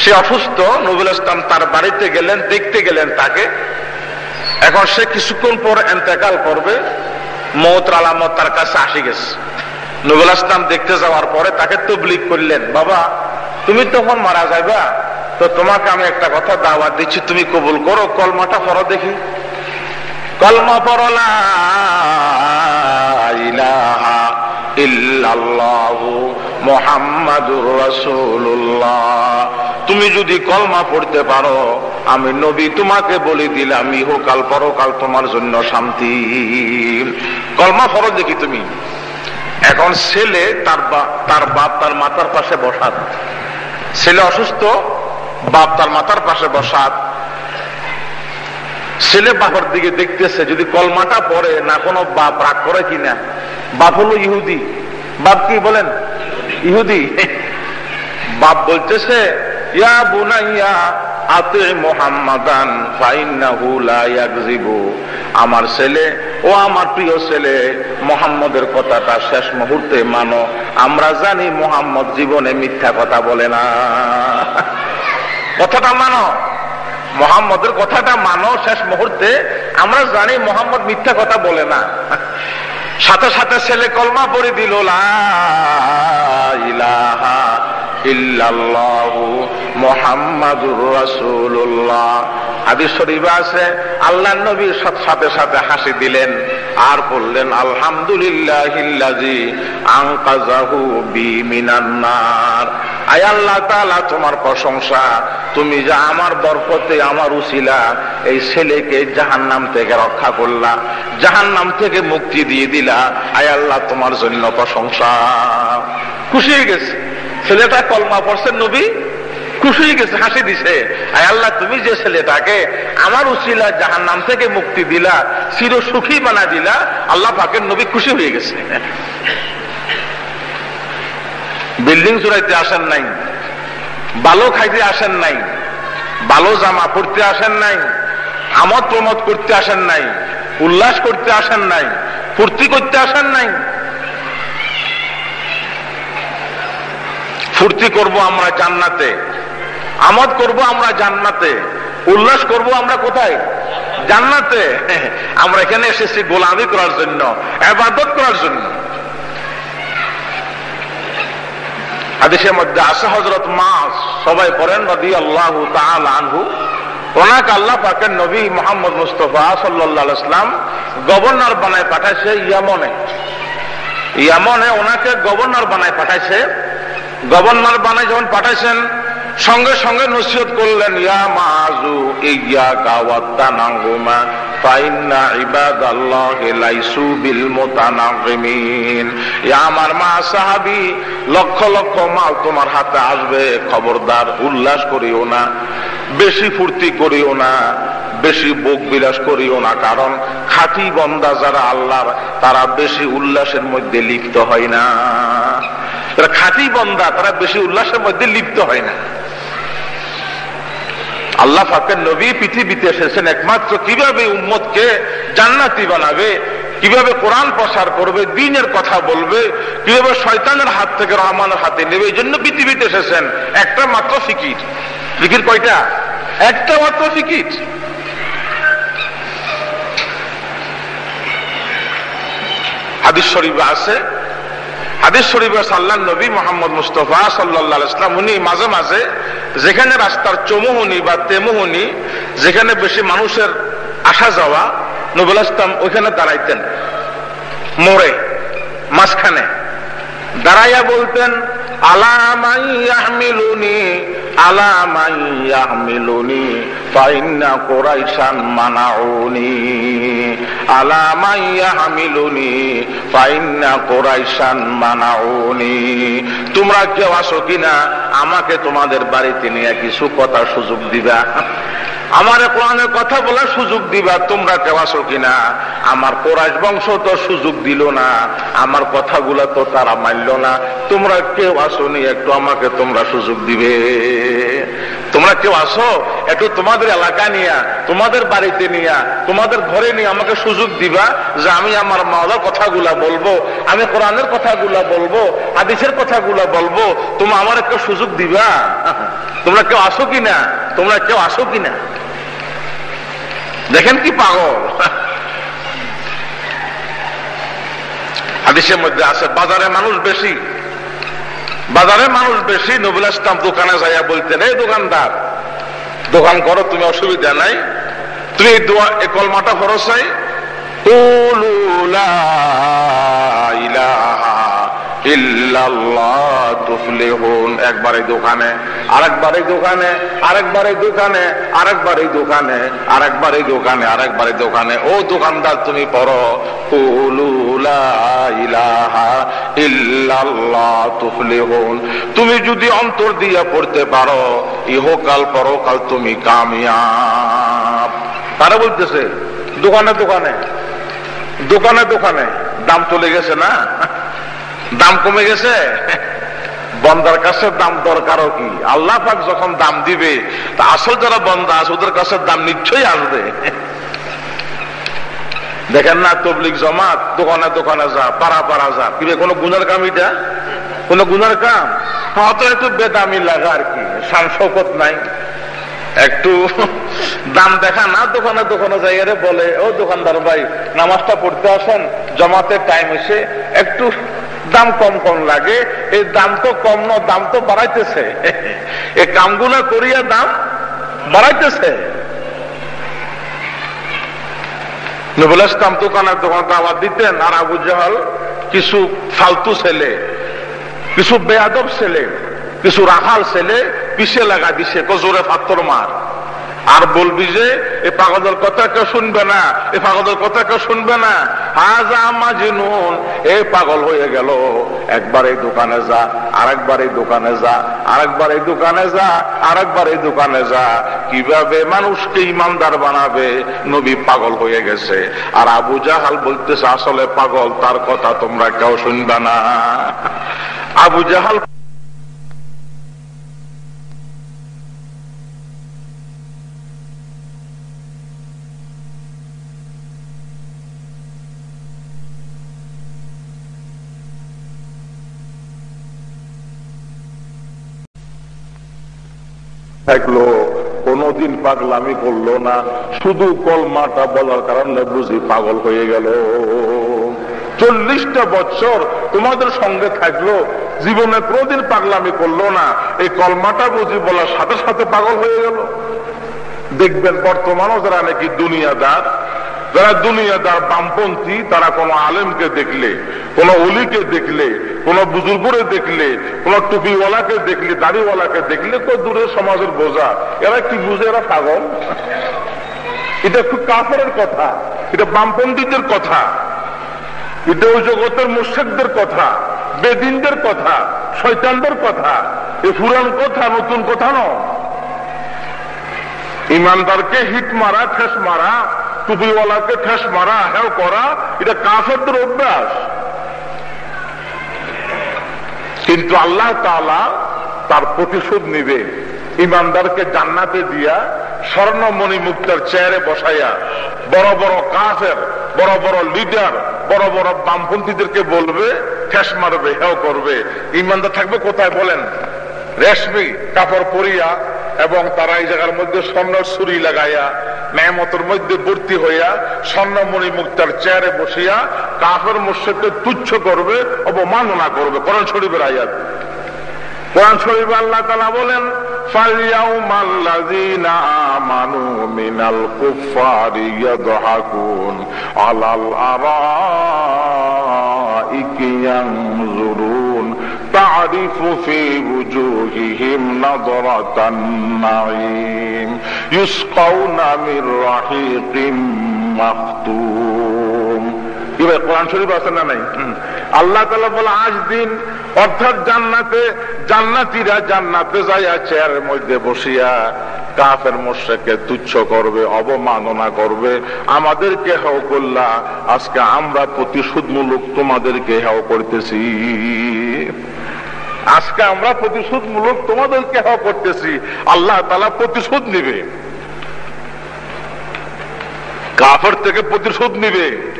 সে অসুস্থ, নবুল ইসলাম তার বাড়িতে গেলেন, দেখতে গেলেন তাকে। এখন সে কিছুক্ষণ পর এন্তেকাল করবে, মৌত আলামত তার কাছে আসি গেছে। নবুল ইসলাম দেখতে যাওয়ার পরে তাকে তবলিক করলেন, বাবা, তুমি তখন মারা যাইবা? তো তোমাকে আমি একটা কথা দাওয়াত দিচ্ছি, তুমি কবুল করো, কলমাটা পড়ো দেখি। কলমা পড়লা তুমি যদি কলমা পড়তে পারো, আমি নবী তোমাকে বলে দিলাম, ইহকাল পরকাল তোমার জন্য শান্তি। কলমা পড়ো দেখি তুমি। এখন ছেলে তার বাপ তার বাপ তার মাতার পাশে বসাত ছেলে অসুস্থ বাপ তার মাথার পাশে বসাত ছেলে বাবার দিকে দেখতেছে, যদি কলমাটা পড়ে, না কোনো বাপ রাগ করে কিনা? বাপ হলো ইহুদি। বাপ কি বলেন? ইহুদি। বাপ বলতেছে, ইয়া বুনাইয়া, আতে মোহাম্মদান আমার ছেলে, ও আমার প্রিয় ছেলে, মোহাম্মদের কথাটা শেষ মুহূর্তে মানো। আমরা জানি মোহাম্মদ জীবনে মিথ্যা কথা বলে না। কথাটা মানো। মোহাম্মদের কথাটা মানো শেষ মুহূর্তে। আমরা জানি মোহাম্মদ মিথ্যা কথা বলে না। সাথে সাথে ছেলে কলমা পড়ে দিল ইল্লাল্লাহু মুহাম্মাদুর রাসূলুল্লাহ। হাদিস শরীফে আছে আল্লাহ নবী সাথে সাথে হাসি দিলেন, আর বললেন মিনান আয় আল্লাহ তাআলা, তোমার প্রশংসা, তুমি যা আমার বরকতে, আমার উসিলা, এই ছেলেকে জাহান্নাম থেকে রক্ষা করলা, জাহান্নাম থেকে মুক্তি দিয়ে দিলা। আয় আল্লাহ, তোমার জন্য প্রশংসা। খুশি হয়ে গেছে। ছেলেটা কলমা পড়ছে, নবী খুশি হয়ে গেছে, হাসি দিছে। আয় আল্লাহ, তুমি যে ছেলেটাকে আমার উচিলা জাহান নাম থেকে মুক্তি দিলা চির সুখী বানা দিলা, আল্লাহ পাকের নবী খুশি হয়ে গেছে। বিল্ডিং চুরাইতে আসেন নাই বালো খাইতে আসেন নাই, বালো জামা পড়তে আসেন নাই, আমদ প্রমোদ করতে আসেন নাই, উল্লাস করতে আসেন নাই, ফুর্তি করতে আসেন নাই। ফুর্তি করব আমরা জান্নাতে। আমদ করব আমরা জান্নাতে। উল্লাস করব আমরা কোথায়? জান্নাতে। আমরা এখানে এসেছি গোলামি করার জন্য, আবাদত করার জন্য। ওনাকে নবী গভর্নর বানায় পাঠাইছে ইয়ামনে। ইয়ামনে ওনাকে গভর্নর বানায় পাঠাইছে। গভর্নর বানায় যখন পাঠাইছেন সঙ্গে সঙ্গে নসিহত করলেন, ইয়া ইয়া গাওয়াত্তা নাঙ্গুমা ফাইন্না বিল ইয়া আমার মা লক্ষ লক্ষ মাল তোমার হাতে আসবে, খবরদার উল্লাস করিও না, বেশি ফুর্তি করিও না, বেশি বুক বিলাস করিও না, কারণ খাঁটি বন্দা যারা আল্লাহর, তারা বেশি উল্লাসের মধ্যে লিপ্ত হয় না। খাঁটি বন্দা, তারা বেশি উল্লাসের মধ্যে লিপ্ত হয় না। আল্লাহ ফাকের নবী পৃথিবীতে এসেছেন একমাত্র কীভাবে উম্মতকে জান্নাতি বানাবে, কীভাবে কোরআন প্রসার করবে, দিনের কথা বলবে, কীভাবে শয়তানের হাত থেকে রহমানের হাতে নেবে, এই জন্য পৃথিবীতে এসেছেন। একটা মাত্র ফিকির। ফিকির কয়টা? একটা মাত্র ফিকির। হাদিস শরীফ আছে হাদিস শরীফ সাল্লাহ নবী মোহাম্মদ মুস্তফা সাল্লাহ ইসলাম উনি মাঝে মাঝে যেখানে রাস্তার চমুহনি বা তেমুহনি, যেখানে বেশি মানুষের আসা যাওয়া, নবুল ইসলাম ওইখানে দাঁড়াইতেন। মোড়ে, মাঝখানে। দাঁড়াইয়া বলতেন তোমরা কেউ আসো কিনা, আমাকে তোমাদের বাড়িতে নিয়ে কিছু কথা সুযোগ দিবা। আমার কোরআনের কথা বলার সুযোগ দিবা, তোমরা কেউ আসো কিনা? আমার কোরআশ বংশ তো সুযোগ দিল না, আমার কথাগুলো তো তারা মানল না। তোমরা কেউ আসোনি একটু আমাকে তোমরা সুযোগ দিবে। তোমরা কেউ আসো, একটু তোমাদের এলাকা নিয়া, তোমাদের বাড়িতে নিয়া, তোমাদের ঘরে নিয়ে আমাকে সুযোগ দিবা যে আমি আমার মাওলার কথাগুলা বলব, আমি কোরআনের কথাগুলা বলব আদিসের কথাগুলা বলব। তোমরা আমার একটা সুযোগ দিবা? তোমরা কেউ আসো কিনা? তোমরা কেউ আসো কিনা? দেখেন কি পাগল। হাদিসের মধ্যে আছে, বাজারে মানুষ বেশি। বাজারে মানুষ বেশি, নবুল ইসলাম দোকানে যাইয়া বলতেন, এই দোকানদার, দোকান করো, তুমি অসুবিধা নাই। তুমি কলমাটা ভরসাই দোকানে দোকানে দোকানে দোকানে দোকানে দোকানে। ও দোকানদার, তুমি তুমি যদি অন্তর দিয়ে পড়তে পারো, ইহকাল, পরকাল তুমি কামিয়াব। তারা বলতেছে? দোকানে দোকানে। দোকানে দোকানে। দাম চলে গেছে না? দাম কমে গেছে? বন্দার কাছে দাম দরকারও কি? আল্লাহ পাক যখন দাম দিবে, তা আসল যারা বন্দা আছে, ওদের কাছে দাম নিশ্চয়ই আসবে। দেখেন না তবলিক জমাত, দোকানে দোকানে যা, পাড়া পাড়া যা। কি কোনো গুনার কাম এটা? কোন গুনার কাম? হয়তো একটু বেদামি লাগা আর কি শান শৌকত নাই। একটু দাম দেখা না, দোকানে দোকানে জায়গায় বলে, ও দোকানদার ভাই, নামাজটা পড়তে আসেন, জমাতে টাইম এসে একটু দাম কম কম লাগে, এই দাম তো কম না, দাম তো বাড়াইতেছে। এই কামগুলা করিয়া দাম বাড়াইতেছে। দোকানের দোকান দিতেন, আর আবু জাহাল কিছু ফালতু ছেলে, কিছু বেয়াদব ছেলে, কিছু রাখাল ছেলে, পিছে লাগা দিছে, কজোরে ফাত্তর মার। আর বলবি যে, এ পাগলের কথা কেউ শুনবে না, এ পাগলের কথা কেউ শুনবে না। হাজা মাজনুন, এ পাগল হয়ে গেল। একবার এই দোকানে যা, আরেকবার এই দোকানে যা, আরেকবার এই দোকানে যা, আরেকবার এই দোকানে যা। কীভাবে মানুষকে ইমানদার বানাবে? নবী পাগল হয়ে গেছে। আর আবু জাহাল বলতেছে, আসলে পাগল, তার কথা তোমরা কেউ শুনবে না। আবু জাহাল থাকল, কোনদিন পাগলামি করল না। শুধু কলমাটা বলার কারণে বুঝি পাগল হয়ে গেল। চল্লিশটা বছর তোমাদের সঙ্গে থাকল, জীবনে কোনদিন পাগলামি করল না। এই কলমাটা বুঝি বলার সাথে সাথে পাগল হয়ে গেল। দেখবেন, বর্তমানও যারা নাকি দুনিয়াদার, যারা দুনিয়াদার বামপন্থী, তারা কোন আলেমকে দেখলে, কোন অলিকে দেখলে কোন বুজুর্গরে দেখলে, কোন টুপিওয়ালাকে দেখলে, দাড়িওয়ালাকে দেখলে তো দূরের সমাজের বোঝা। এরা কি বুঝে? এরা পাগল? এটা খুব কাপড়ের কথা, এটা বামপন্থীদের কথা, এটা ওই জগতের মুর্শেকদের কথা, বেদিনদের কথা শৈতানদের কথা। এ পুরান কথা নতুন কথা নয়। ইমানদারকে হিট মারা, ঠেস মারা, টুপিওয়ালাকে ঠেস মারা হ্যাঁ করা, এটা কাফেরদের অভ্যাস। কিন্তু আল্লাহ তালা তার প্রতিশোধ নিবে। ইমানদারকে জান্নাতে দিয়া স্বর্ণমণি মুক্তার চেয়ারে বসাইয়া বড় বড় কাফের, বড় বড় লিডার, বড় বড় বামপন্থীদেরকে বলবে, ঠেস মারবে, হেও করবে। ইমানদার থাকবে কোথায় বলেন? রেশমি, কাপড় পরিয়া এবং তারা এই জায়গার মধ্যে স্বর্ণ ছুরি লাগাইয়া মেহমতের মধ্যে ভর্তি হইয়া স্বর্ণ মণি মুক্তার চেয়ারে বসিয়া কাফের মুর্শিদকে তুচ্ছ করবে, অবমাননা করবে। করণ শরীফের আয়াত। কোরআন শরীফ আল্লাহ তালা বলেন আলাল تعرف في وجوههم نظرة النعيم يسقون من رحيق مختوم এবার কোরআন শরীফ আছে না নাই আল্লাহ তালা বলে আজ দিন অর্থাৎ জান্নাতে জান্নাতিরা জান্নাতে যাইয়া চেয়ারের মধ্যে বসিয়া কাফের মোর্শেকে তুচ্ছ করবে অবমাননা করবে আমাদেরকে হেও করলা আজকে আমরা প্রতিশোধমূলক তোমাদেরকে হেও করতেছি আজকে আমরা প্রতিশোধমূলক তোমাদেরকে হেও করতেছি। আল্লাহ তালা প্রতিশোধ নিবে। কাফের থেকে প্রতিশোধ নিবে।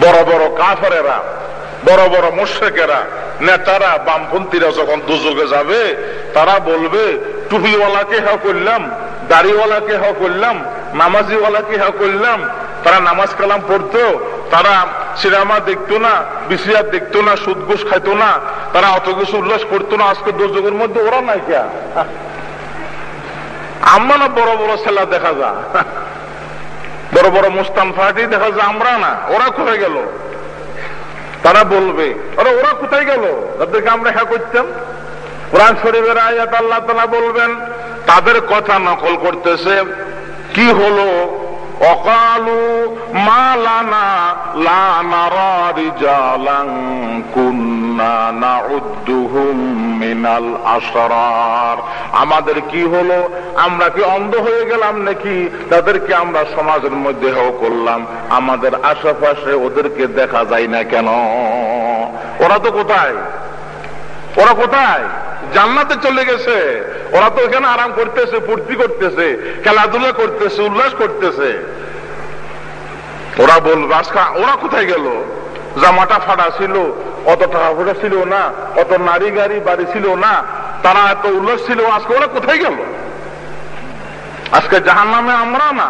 বড় বড় কাফেরা বড় বড় মোর্শেকেরা নেতারা, বামপন্থীরা যখন দুযোগে যাবে, তারা বলবে, টুপিওয়ালাকে হা করলাম, দাড়িওয়ালাকে হা করলাম, নামাজিওয়ালাকে হা করলাম, তারা নামাজ কালাম পড়তো, তারা সিনেমা দেখতো না, বিসিআর দেখতো না সুদ খাইতো না, তারা অত কিছু উল্লাস করতো না, আজকে দুযোগের মধ্যে ওরা নাই কে? আমরা না বড় বড় ছেলা দেখা যা? বড় বড় মুস্তান ফাটি দেখা যায় আমরা না, ওরা কোথায় গেল? তারা বলবে, আরে ওরা কোথায় গেল? তাদেরকে আমরা হ্যাঁ করতাম? কোরআন শরীফের আয়াত আল্লাহ তালা বলবেন, তাদের কথা নকল করতেছে, কি হলো? আমাদের কি হলো? আমরা কি অন্ধ হয়ে গেলাম নাকি? তাদেরকে আমরা সমাজের মধ্যে হেও করলাম। আমাদের আশেপাশে ওদেরকে দেখা যায় না কেন? ওরা তো কোথায়? ওরা কোথায়? জান্নাতে চলে গেছে। ওরা তো এখানে আরাম করতেছে, ফুর্তি করতেছে, খেলাধুলা করতেছে, উল্লাস করতেছে। ওরা বলবে, আজকে ওরা কোথায় গেল? জামাটা ফাটা ছিল, অত টাকা পয়সা ছিল না, অত নারী গাড়ি বাড়ি ছিল না, তারা এত উল্লাস ছিল, আজকে ওরা কোথায় গেল? আজকে জাহান নামে আমরা না।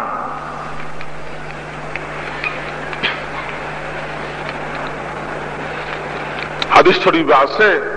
হাদিস শরীফে আছে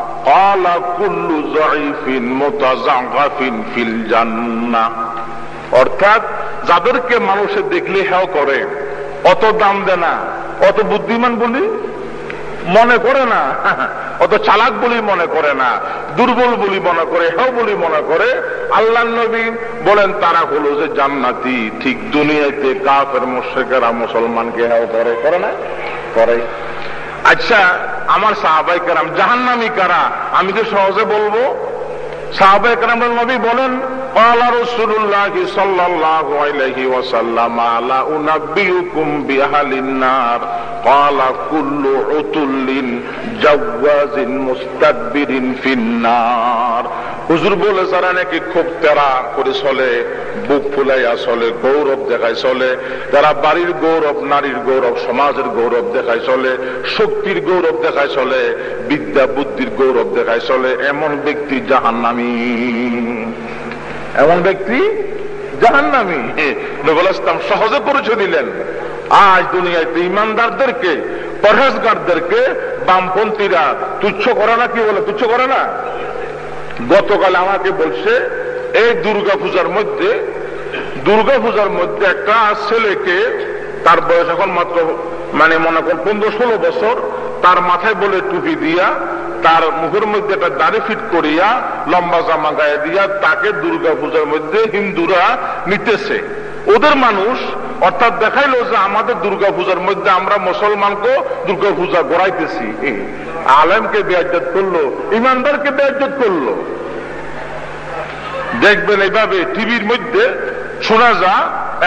قال كل ضعيف متزعف في الجنة অর্থাৎ যাদেরকে মানুষে দেখলে হেও করে অত দাম দেয় না অত বুদ্ধিমান বলি মনে করে না অত চালাক বলি মনে করে না দুর্বল বলি মনে করে হেও বলি মনে করে আল্লাহ নবী বলেন তারা হলো যে জান্নাতি ঠিক দুনিয়াতে কাফের মোশেকেরা মুসলমানকে হেও করে করে না করে আচ্ছা আমার সাহাবাই কারাম জাহান্নামি কারা? আমি তো সহজে বলব। সাহাবাই কারাম নবী বলেন قال رسول الله صلى الله عليه وسلم لا أنبئكم بأهل النار قال كل عتل جواز مستكبر في النار হুজুর বলে যারা নাকি খুব তেরা করে চলে বুক ফুলাইয়া চলে গৌরব দেখায় চলে যারা বাড়ির গৌরব নারীর গৌরব সমাজের গৌরব দেখায় চলে শক্তির গৌরব দেখায় চলে বিদ্যা বুদ্ধির গৌরব দেখায় চলে এমন ব্যক্তি জাহান্নামী এমন ব্যক্তি? জাহান্নামী। নবুল ইসলাম সহজে পরিচয় দিলেন। আজ দুনিয়াতে ইমানদারদেরকে, পরহেজগারদেরকে বামপন্থীরা তুচ্ছ করে না কি বলে? তুচ্ছ করে না? গতকাল আমাকে বলছে, এই দুর্গা পূজার মধ্যে দুর্গা পূজার মধ্যে একটা ছেলেকে, তার বয়স এখন মাত্র মানে মনে করেন পনেরো ষোলো বছর, তার মাথায় বলে টুপি দিয়া তার মুখের মধ্যে একটা দাড়ি ফিট করিয়া লম্বা জামা গায়ে দিয়া তাকে দুর্গা পূজার মধ্যে হিন্দুরা নিতেছে। ওদের মানুষ অর্থাৎ দেখাইলো যে আমাদের দুর্গা পূজার মধ্যে আমরা মুসলমানকে দুর্গা পূজা গড়াইতেছি আলেমকে বেয়াজ্জত করল, ইমানদারকে বেয়াজ্জত করল। দেখবেন এইভাবে টিভির মধ্যে শোনা যা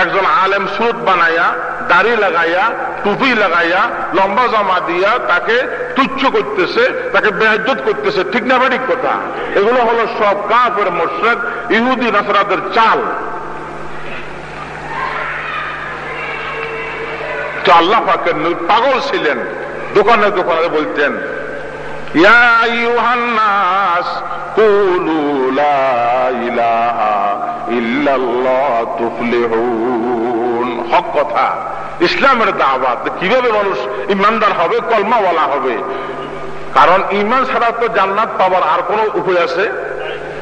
একজন আলেম সুরত বানাইয়া দাড়ি লাগাইয়া, টুপি লাগাইয়া, লম্বা জামা দিয়া তাকে তুচ্ছ করতেছে, তাকে বেহজত করতেছে। ঠিক না ঠিক কথা? এগুলো হলো সব কাফের, মোর্শেদ, ইহুদি, নাসরাদের চাল। তো আল্লাহ পাকের পাগল ছিলেন। দোকানে দোকানে বলতেন ইল্লাল্লাহ তুফলিহুন হক কথা। ইসলামের দাওয়াত, কীভাবে মানুষ ইমানদার হবে, কলমাওয়ালা হবে। কারণ ইমান ছাড়া তো জান্নাত পাওয়ার আর কোন উপায় আছে?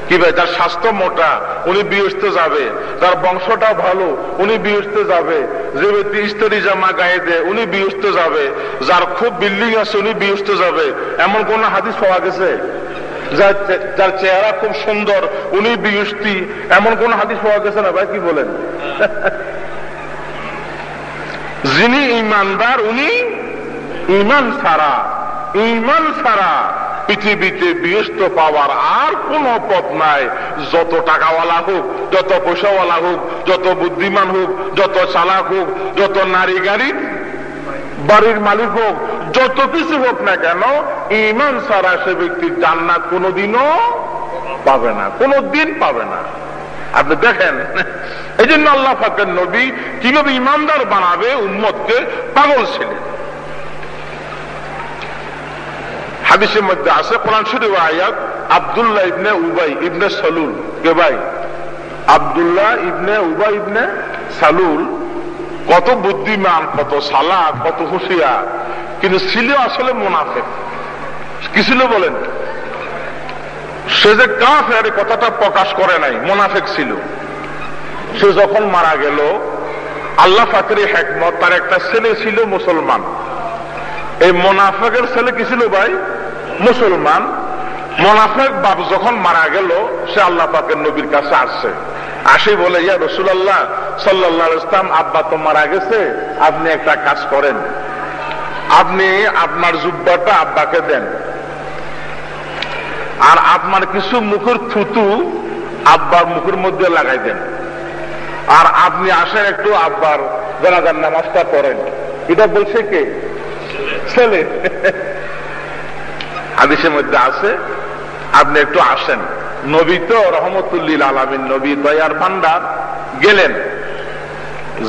কি ভাই, যার স্বাস্থ্য মোটা, উনি বিয়স্তে যাবে। যার বংশটা ভালো, উনি বিয়স্তে যাবে। যে ব্যক্তি ইস্তারি জামা গায়ে দেয়, উনি বিয়স্তে যাবে। যার খুব বিল্ডিং আছে, উনি বিয়স্তে যাবে। এমন কোন হাদিস পাওয়া গেছে? যার চেহারা খুব সুন্দর, উনি বিয়স্তি, এমন কোন হাদিস পাওয়া গেছে না ভাই? কি বলেন? যিনি ইমানদার, উনি ইমান ছাড়া ইমান ছাড়া পৃথিবীতে ব্যস্ত পাওয়ার আর কোন পথ নাই। যত টাকাওয়ালা হোক, যত পয়সাওয়ালা হোক, যত বুদ্ধিমান হোক, যত চালাক হোক, যত নারী গাড়ি, বাড়ির মালিক হোক, যত কিছু হোক না কেন, ইমান ছাড়া সে ব্যক্তি জান্নাত কোনোদিনও পাবে না কোনো দিন পাবে না। আপনি দেখেন। এই জন্য আল্লাহ ফাকের নবী কীভাবে ইমানদার বানাবে উম্মতকে পাগল ছিলেন হাদিসের মধ্যে আছে, কোরআন শরীফ আয়াত, আব্দুল্লাহ ইবনে উবাই ইবনে সালুল। কে ভাই? আব্দুল্লাহ ইবনে উবাই ইবনে সালুল। কত বুদ্ধিমান, কত সালা কত হুঁশিয়ার। কিন্তু ছিল আসলে মুনাফেক। কি ছিল বলেন সে যে কাফের কথাটা প্রকাশ করে নাই, মোনাফেক ছিল। সে যখন মারা গেল, আল্লাহ ফাকরি হেকমত, তার একটা ছেলে ছিল মুসলমান। এই মোনাফেকের ছেলে কি ছিল ভাই? মুসলমান। মোনাফেক বাপ যখন মারা গেল, সে আল্লাহ পাকের নবীর কাছে আসছে। আসি বলে, ইয়া রসুল আল্লাহ সাল্লাহ ইসলাম আব্বা তো মারা গেছে, আপনি একটা কাজ করেন। আপনি আপনার জুব্বাটা আব্বাকে দেন। আর আপনার কিছু মুখের থুতু আব্বার মুখের মধ্যে লাগাই দেন। আর আপনি আসেন একটু আব্বার জানাজার নামাজটা পড়েন। এটা বলছে কে? ছেলে। হাদিসের মধ্যে আছে, আপনি একটু আসেন। নবী তো রহমতুল্লিল আলমিন, নবী দয়ার ভান্ডার গেলেন।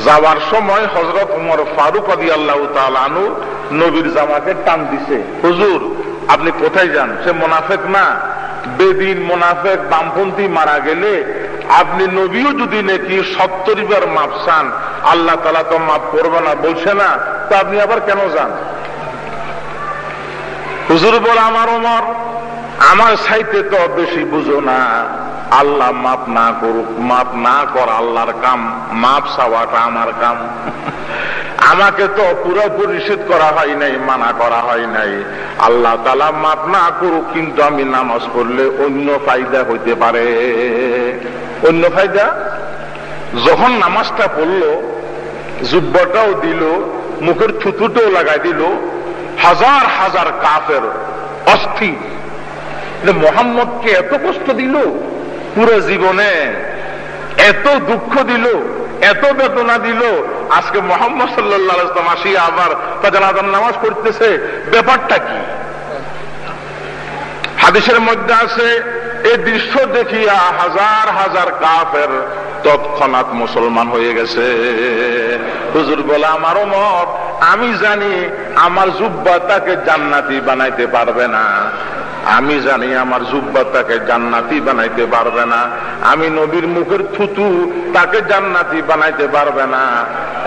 যাওয়ার সময় হজরত উমর ফারুক আদি আল্লাহ আনু নবীর জামাকে টান দিছে। হুজুর আপনি কোথায় যান? সে মোনাফেক না। বেদিন মোনাফেক, বামপন্থী মারা গেলে আপনি নবীও যদি নাকি সত্তরিবার মাপ চান, আল্লাহ তালা তো মাপ করবে না, বলছে না, তো আপনি আবার কেন যান? হুজুর বল, আমার ওমর আমার সাইতে তো বেশি বুঝো না। আল্লাহ মাপ না করুক মাপ না কর আল্লাহর কাম মাপ চাওয়াটা আমার কাম। আমাকে তো পুরোপুরি নিষেধ করা হয় নাই, মানা করা হয় নাই। আল্লাহ তালা মাপ না করুক, কিন্তু আমি নামাজ পড়লে অন্য ফায়দা হইতে পারে। অন্য ফায়দা? যখন নামাজটা পড়ল, জুব্বটাও দিল, মুখের থুতুটাও লাগাই দিল, হাজার হাজার কাফের অস্থির। মোহাম্মদকে এত কষ্ট দিল, পুরো জীবনে এত দুঃখ দিল, এত বেদনা দিল, আজকে মোহাম্মদ সাল্লাম আসিয়া আবার তাজানাদার নামাজ পড়তেছে, ব্যাপারটা কি? হাদিসের মধ্যে আছে এই দৃশ্য দেখিয়া হাজার হাজার কাফের তৎক্ষণাৎ মুসলমান হয়ে গেছে। হুজুর বলে, আমার মত আমি জানি আমার জুব্বা তাকে জান্নাতি বানাইতে পারবে না। আমি জানি আমার জুব্বা তাকে জান্নাতি বানাইতে পারবে না। আমি নবীর মুখের থুতু তাকে জান্নাতি বানাইতে পারবে না।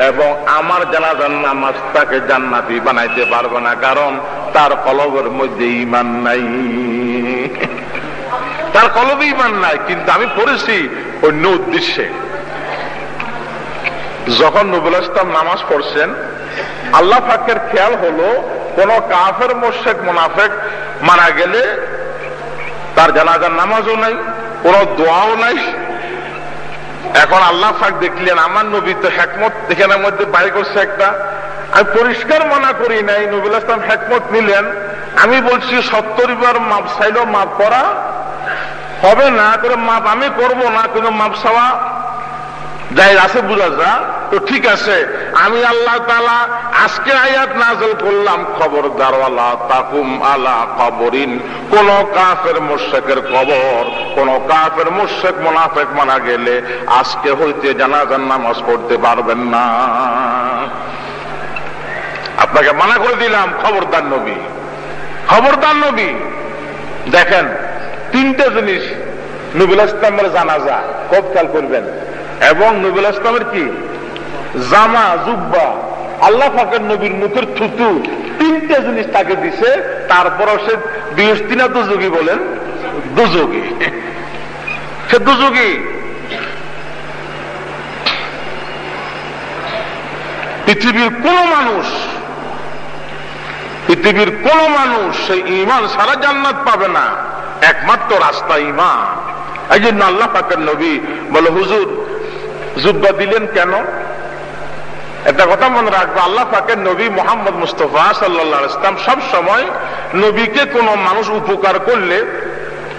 এবং আমার জানাজান নামাজ তাকে জান্নাতি বানাইতে পারবে না, কারণ তার কলবের মধ্যে ইমান নাই। তার কলবে ইমান নাই, কিন্তু আমি পড়েছি অন্য উদ্দেশ্যে। যখন নবুল ইসলাম নামাজ পড়ছেন, আল্লাহ ফাকের খেয়াল হলো কোন কাফের মোশেক মোনাফেক মারা গেলে তার জানাজার নামাজও নাই, কোন দোয়াও নাই। এখন আল্লাহ ফাক দেখলেন, আমার নবী তো হ্যাকমত এখানের মধ্যে বাইর করছে একটা। আমি পরিষ্কার মনে করি নাই নবুল ইসলাম হ্যাকমত নিলেন। আমি বলছি, সত্তর বার মাপ চাইলেও মাপ করা হবে না করে মাপ আমি করব না কিন্তু মাপ চাওয়া ঠিক আছে, আমি আল্লাহ আজকে আয়াত নাজল করলাম, খবরদার আল্লাহ তাকুম আলা কবরিন। কোন কাফের মোশেকের কবর, কোন কাফের মোশেক মোনাফেক মানা গেলে আজকে হইতে জানাজান নামাজ পড়তে পারবেন না। আপনাকে মানা করে দিলাম, খবরদার নবী। খবরদার নবী। দেখেন, তিনটে জিনিস নবুল ইসলামের জানাজা খেয়াল করবেন। এবং নবুল ইসলামের কি? জামা, জুব্বা, আল্লাহ ফাকের নবীর মুখের থুতু, তিনটে জিনিস তাকে দিছে তারপর সে বৃহস্পিনা দুযোগী বলেন? দুযোগী সে দুযোগী পৃথিবীর কোন মানুষ, পৃথিবীর কোন মানুষ সেই ইমান সারা জান্নাত পাবে না। একমাত্র রাস্তা ইমান এই জন্য আল্লাহ পাকের নবী বলে, হুজুর জুব্বা দিলেন কেন? একটা কথা মনে রাখব, আল্লাহ পাকের নবী মোহাম্মদ মুস্তফা সাল্লা ইসলাম সব সময় নবীকে কোন মানুষ উপকার করলে,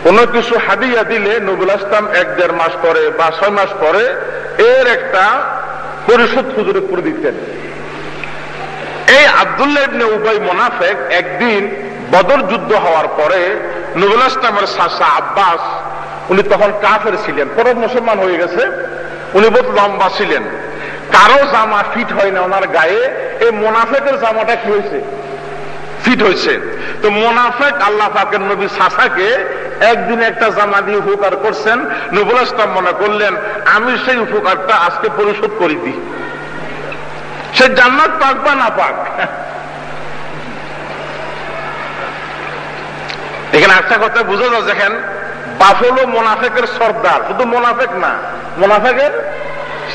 কোন কিছু হাদিয়া দিলে নবুল ইসলাম এক দেড় মাস পরে বা ছয় মাস পরে এর একটা পরিশোধ হুজুরে করে দিতেন। এই আবদুল্লাহ ইবনে উবাই মোনাফেক একদিন বদর যুদ্ধ হওয়ার পরে নবুল ইসলামের শাসা আব্বাস, উনি তখন কাফের ছিলেন পরে মুসলমান হয়ে গেছে। উনি বহুত লম্বা ছিলেন। কারও জামা ফিট হয় না ওনার গায়ে, এই মোনাফেকের জামাটা কি হয়েছে? ফিট হয়েছে। তো মোনাফেক আল্লাহ পাকের নবী সাসাকে একদিন একটা জামা দিয়ে উপকার করছেন। নবুল ইসলাম মনে করলেন, আমি সেই উপকারটা আজকে পরিশোধ করে দিই। সে জান্নাত পাক বা না পাক? এখানে একটা কথা বুঝা যায়, দেখেন বাপ হলো মোনাফেকের সর্দার, শুধু মোনাফেক না, মোনাফেকের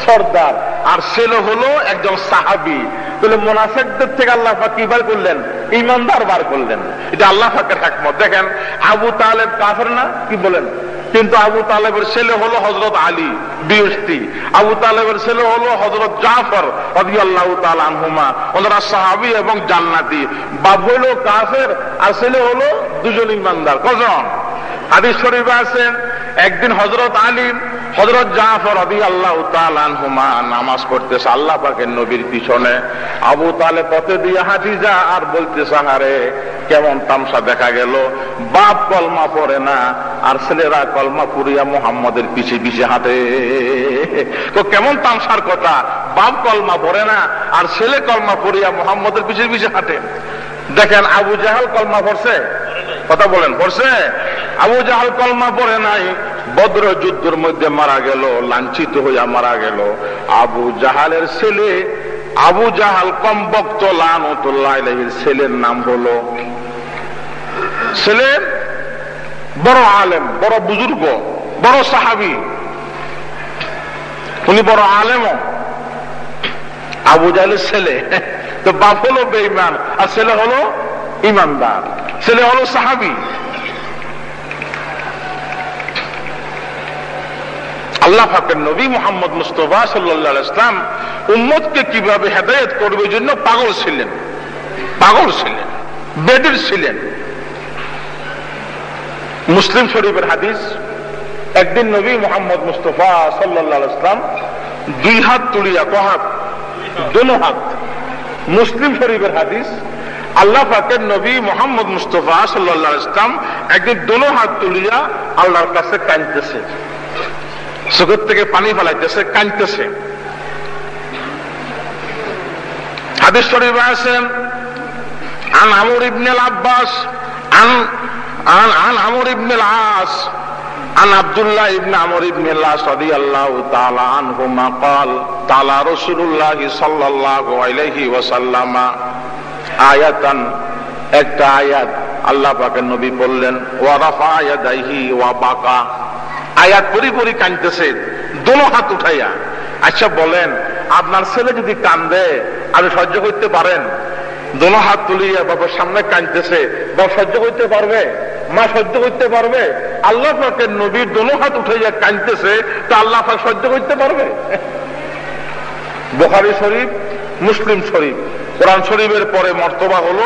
সর্দার। আর ছেলে হলো একজন সাহাবি। তাহলে মোনাফেকদের থেকে আল্লাহ কি বার করলেন? ইমানদার বার করলেন। এটা আল্লাহ পাকের একমত দেখেন, আবু তালেব কাফের না? কি বলেন? কিন্তু আবু তালেবের ছেলে হলো হজরত আলী বিয়স্তি আবু তালেবের ছেলে হলো হজরত জাফর রবি আল্লাহ আনহুমা। ওনারা সাহাবি এবং জান্নাতি। বাপ হলো কাফের, আর ছেলে হলো দুজন ইমানদার। কজন? হাদিস শরীফে আছেন, একদিন হজরত আলিম হজরত জাফর রবি আল্লাহ আনহুমা নামাজ পড়তেছে আল্লাহ পাকের নবীর পিছনে। আবু তালে পথে দিয়ে হাঁটি যা আর বলতে সাহারে কেমন তামসা দেখা গেল। বাপ কলমা পড়ে না, আর ছেলেরা কলমা পুরিয়া মোহাম্মদের পিছে পিছে হাঁটে। তো কেমন তামসার কথা, বাপ কলমা পড়ে না, আর ছেলে কলমা পড়িয়া মোহাম্মদের পিছে পিছে হাঁটে। দেখেন আবু জাহাল কলমা পড়ছে? কথা বলেন, পড়ছে? আবু জাহাল কলমা পড়ে নাই। বদ্র যুদ্ধের মধ্যে মারা গেল, লাঞ্ছিত হইয়া মারা গেল। আবু জাহালের ছেলে, আবু জাহাল কমবক্ত লানতুল্লাহ ছেলের নাম হলো। ছেলে বড় আলেম, বড় বুজুর্গ, বড় সাহাবি। উনি বড় আলেমও। আবু জাহেলের ছেলে। তো বাপ হলো বেইমান আর ছেলে হলো ইমানদার। ছেলে হলো সাহাবি। আল্লাহ ফাকের নবী মোহাম্মদ মুস্তফা সাল্লাহ ইসলাম উম্মদকে কীভাবে হেদায়ত করবে জন্য পাগল ছিলেন? পাগল ছিলেন, বেদির ছিলেন। মুসলিম শরীফের হাদিস, একদিন নবী মোহাম্মদ মুস্তফা সাল্লাহ ইসলাম দুই হাত তুলিয়া কহাত দোনো হাত। মুসলিম শরীফের হাদিস, আল্লাহ পাকের নবী মোহাম্মদ মুস্তফা সাল্লাহ ইসলাম একদিন দোনো হাত তুলিয়া আল্লাহর কাছে কাঁদতেছে। চোখের থেকে পানি ফেলাইতেছে কাঁদতেছে হাদিস শরীফ আছেন আন আমর ইবনে আব্বাস আন عن عن عمرو بن العاص عن عبد الله بن عمرو بن العاص رضي الله تعالى عنهما قال تعالى رسول الله صلى الله عليه وسلم آية একটা আয়াত আল্লাহ পাকের নবী বললেন ওয়া রাফা ইয়াদাইহি ওয়া বাকা আয়াত পরি পরি কাঁদতেছে, দোনো হাত উঠাইয়া। আচ্ছা বলেন, আপনার ছেলে যদি কান্দে আপনি সহ্য করতে পারেন? দোনো হাত তুলিয়া বাবার সামনে কাঁদতেছে, বাবা সহ্য করতে পারবে? মা সহ্য করতে পারবে? আল্লাহ পাকের নবীর দোনো হাত উঠাইয়া কাঁদতেছে, তা আল্লাহ পাক সহ্য করতে পারবে? বোখারি শরীফ, মুসলিম শরীফ। কোরআন শরীফের পরে মর্তবা হলো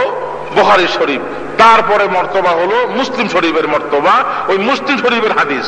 বোখারি শরীফ। তারপরে মর্তবা হলো মুসলিম শরীফের মর্তবা, ওই মুসলিম শরীফের হাদিস।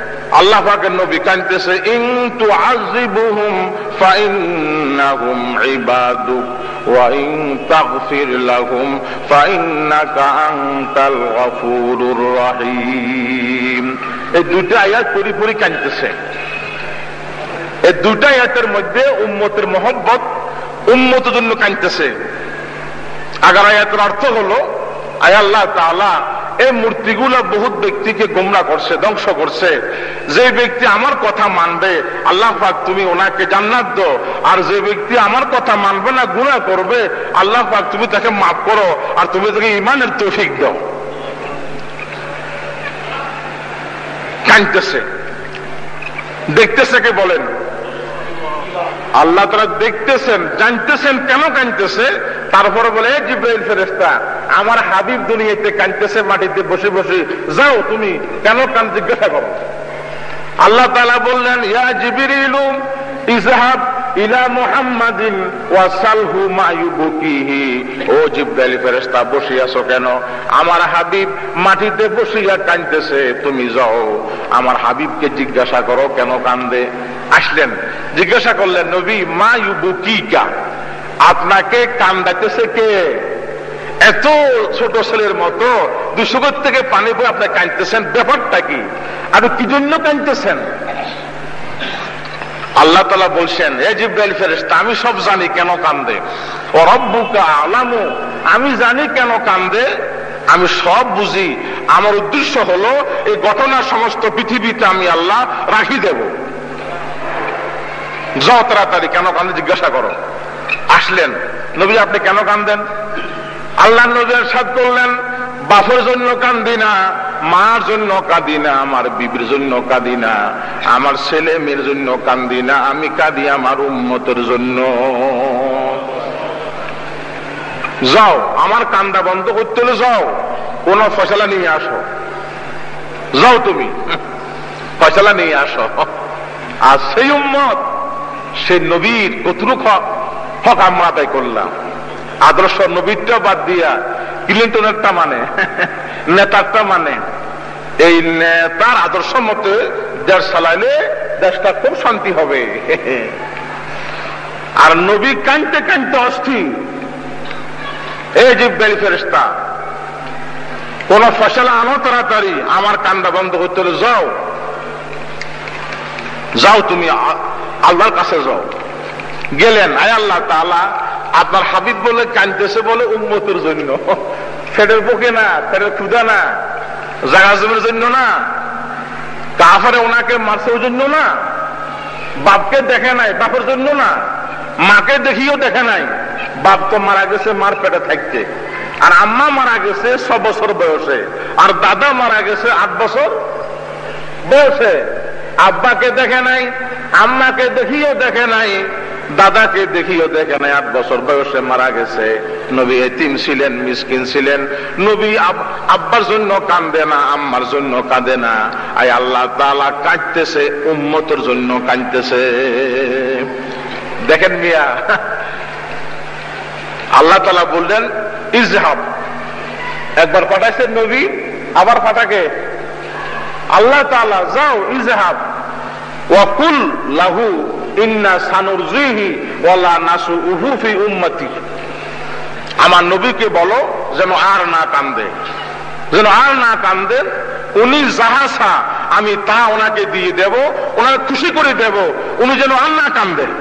আল্লাহ পাকের নবী কাঁদতেছে ইন তুআযিবুহুম ফাইন্নাহুম ইবাদুক ওয়া ইন তাগফির লাহুম ফাইন্নাকা আনতাল গফুরুর রহিম। এই দুটো আয়াত পরিপরি কাঁদতেছে। এই দুটো আয়াতের মধ্যে উম্মতের মহব্বত উম্মতের জন্য কাঁদতেছে। আগার আয়াতের অর্থ হলো, আয় আল্লাহ তাআলা এই মূর্তিগুলো বহুত ব্যক্তিকে গোমরা করছে, ধ্বংস করছে। যে ব্যক্তি আমার কথা মানবে, আল্লাহ পাক তুমি ওনাকে জান্নাত দো আর যে ব্যক্তি আমার কথা মানবে না গুণা করবে, আল্লাহ পাক তুমি তাকে মাফ করো আর তুমি তাকে ইমানের তৌফিক দাও। কাঁদতেছে। দেখতেছে কে বলেন? আল্লাহ তারা দেখতেছেন, জানতেছেন কেন কানতেছে তারপরে বলে জিব্রাইল ফেরেস্তা আমার হাবিব দুনিয়াতে কানতেছে মাটিতে বসে বসে। যাও তুমি, কেন কান জিজ্ঞাসা করো? আল্লাহ তালা বললেন, ইয়া জিবিরিলু ইজহাব ইলা মুহাম্মাদিন ওয়াসালহু ও জিব্রাইল, ফেরেশতা, বসে আছো কেন? আমার হাবিব মাটিতে বসিয়া কাঁদতেছে, তুমি যাও। আমার হাবিবকে জিজ্ঞাসা করো, কেন কান্দে? আসলেন, জিজ্ঞাসা করলেন, নবী, মা ইউবকিকা, আপনাকে কান্দাতেছে কে? এত ছোট ছেলের মতো দুশোগর থেকে পানি বয়ে আপনি কাঁদতেছেন, ব্যাপারটা কি? আর কি জন্য কাঁদতেছেন? আল্লাহ তালা বলছেন এ জিব্রাইল ফেরেস্তা আমি সব জানি কেন কান্দে। ও আলামু, আমি জানি কেন কান্দে। আমি সব বুঝি। আমার উদ্দেশ্য হলো, এই ঘটনা সমস্ত পৃথিবীতে আমি আল্লাহ রাখি দেব। যাও তাড়াতাড়ি, কেন কান্দে জিজ্ঞাসা করো। আসলেন। নবী, আপনি কেন কান্দেন? আল্লাহ নবীর সাদ করলেন বাপের জন্য কান্দি না, মার জন্য কাঁদি না, আমার বিবির জন্য কাঁদি না, আমার ছেলে মেয়ের জন্য কান্দি না, আমি কাঁদি আমার উন্মতের জন্য। যাও, আমার কান্দা বন্ধ করতে হলে যাও, কোন ফসলা নিয়ে আসো। যাও তুমি ফসলা নিয়ে আসো। আর সেই উম্মত, সেই নবীর কতটুক হক আমরা আদায় করলাম। আদর্শ নবীরটা বাদ দিয়া ক্লিন্টনেরটা মানে নেতারটা মানে। এই নেতার আদর্শ মতে দেশ চালাইলে দেশটা খুব শান্তি হবে। আর নবী কানতে কানতে অস্থির। এই যে বেল ফেরেস্তা কোন ফসলা আনো তাড়াতাড়ি, আমার কান্দা বন্ধ করতে যাও। যাও তুমি আল্লাহর কাছে যাও। গেলেন। আয় আল্লাহ তালা আপনার হাবিব বলে কানতেছে বলে উন্মতের জন্য। ফেটের পক্ষে না ফেটের ক্ষুদা না জাগা জমির জন্য না, কাফারে ওনাকে মারছে জন্য না, বাপকে দেখে নাই, বাপের জন্য না, মাকে দেখিও দেখে নাই। বাপ তো মারা গেছে মার পেটে থাকতে। আর আম্মা মারা গেছে ছ বছর বয়সে। আর দাদা মারা গেছে আট বছর বয়সে। আব্বাকে দেখে নাই, আম্মাকে দেখিও দেখে নাই। দাদাকে দেখিও দেখে নাই, আট বছর বয়সে মারা গেছে। নবী এতিম ছিলেন, মিসকিন ছিলেন। নবী আব্বার জন্য কান্দে না, আম্মার জন্য কাঁদে না। আই আল্লাহ তালা কাঁদতেছে, উম্মতের জন্য কাঁদতেছে। দেখেন মিয়া, আল্লাহ তালা বললেন, ইজহাব। একবার পাঠাইছেন নবী, আবার পাঠাকে। আল্লাহ তালা যাও, ইজহাব। ওয়াকুল লাহু আমার নবীকে বলো যেন আর না কান্দে। যেন আর না কান্দেন উনি যাহা আমি তা ওনাকে দিয়ে দেব ওনাকে খুশি করে দেব, উনি যেন আর না কান্দেন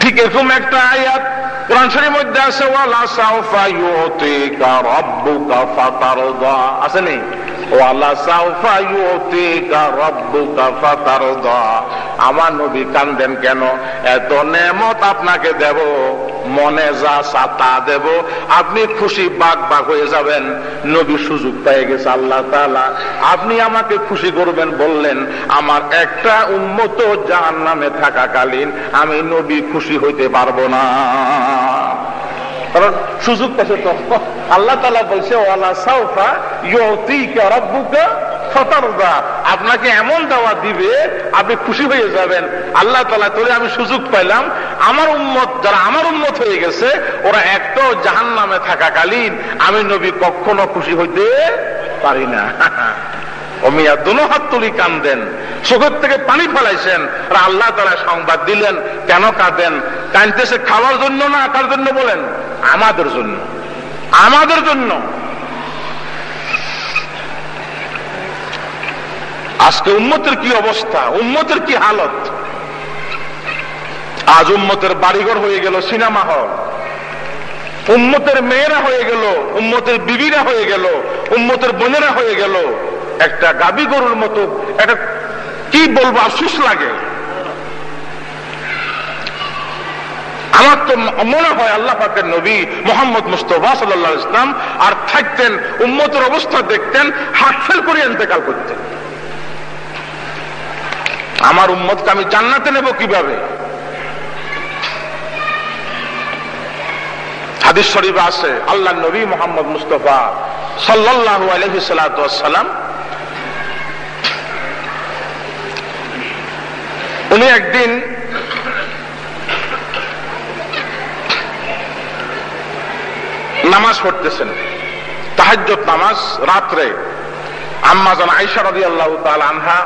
ঠিক এরকম একটা আয়াত কোরআন শরীফের মধ্যে আছে, ওয়ালা সাউফা ইউতিকা রাব্বুকা ফাতারদা। আছে নেই আমার নবী কান্দেন কেন? এত নেমত আপনাকে দেব, মনে যা তা দেব। আপনি খুশি বাঘ বাঘ হয়ে যাবেন। নবী সুযোগ পেয়ে গেছে আল্লাহ তাআলা। আপনি আমাকে খুশি করবেন বললেন, আমার একটা উন্মত জাহান নামে থাকাকালীন আমি নবী খুশি হইতে পারব না। কারণ সুযোগ পেছে তো। আল্লাহ তালা বলছে, ওয়ালা সাউফা ইউতিকা রাব্বুকা ফতারদা। আপনাকে এমন দাওয়া দিবে, আপনি খুশি হয়ে যাবেন। আল্লাহ তালা তোরে আমি সুযোগ পাইলাম। আমার উন্মত যারা আমার উন্মত হয়ে গেছে, ওরা একটাও জাহান নামে থাকাকালীন আমি নবী কখনো খুশি হইতে পারি না। অমিয়া দুনো হাত তুলি কান্দেন, চোখের থেকে পানি ফেলাইছেন, আর আল্লাহ তারা সংবাদ দিলেন, কেন কাঁদেন? কাঁদতেছে খাওয়ার জন্য না কার জন্য বলেন? আমাদের জন্য। আমাদের জন্য। আজকে উম্মতের কি অবস্থা? উম্মতের কি হালত? আজ উম্মতের বাড়িঘর হয়ে গেল সিনেমা হল। উম্মতের মেয়েরা হয়ে গেল, উম্মতের বিবিরা হয়ে গেল, উম্মতের বোনেরা হয়ে গেল। একটা গাবি গরুর মতো, একটা, কি বলব, আফসুস লাগে। আমার তো মনে হয় আল্লাহ পাকের নবী মোহাম্মদ মুস্তফা সাল্লাহ ইসলাম আর থাকতেন, উম্মতের অবস্থা দেখতেন হাট ফেল করে ইন্তেকাল করতেন। আমার উম্মতকে আমি জান্নাতে নেব কীভাবে? হাদিস শরীফ আছে আল্লাহ নবী মোহাম্মদ মুস্তফা সাল্লাহ আলহি উনি একদিন নামাজ পড়তেছেন। তাহাজ্জত নামাজ রাত্রে আম্মা জান আইসা রাদি আল্লাহ আনহা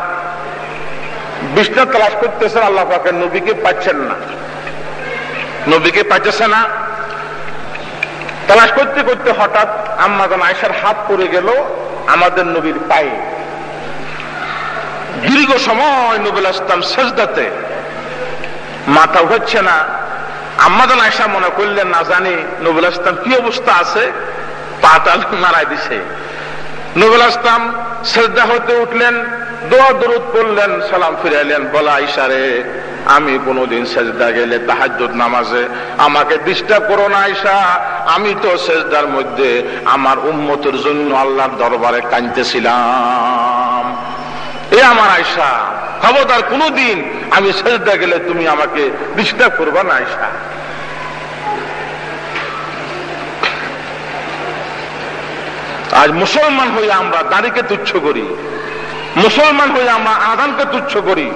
বিষ্ণু তালাশ করতেছেন, আল্লাহ পাকের নবীকে পাচ্ছেন না। নবীকে পাইতেছে না। তালাশ করতে করতে হঠাৎ আম্মা জান আয়সার হাত পড়ে গেল, আমাদের নবীর পায়ে। দীর্ঘ সময় নবুল ইসলাম সেজদাতে। মাথা উঠাচ্ছে না। আম্মাদান আয়সা মনে করলেন, না জানি নবুল ইসলাম কি অবস্থা আছে? পাটা নাড়াই দিছে। নবুল ইসলাম সেজদা হতে উঠলেন, দোয়া দরুদ পড়লেন, সালাম ফিরাইলেন, বলা ইশারে আমি কোনোদিন সেজদা গেলে তাহাজ্জুদ নামাজে আমাকে ডিস্টার্ব করো না আয়সা আমি তো সেজদার মধ্যে আমার উম্মতের জন্য আল্লাহর দরবারে কাঁদতেছিলাম। এ আমার আয়সা খবরদার কোনদিন আমি সেজদা গেলে তুমি আমাকে ডিস্টার্ব করবা না আয়সা আজ মুসলমান হয়ে আমরা দাড়িকে তুচ্ছ করি, মুসলমান হয়ে আমরা আদানকে তুচ্ছ করি।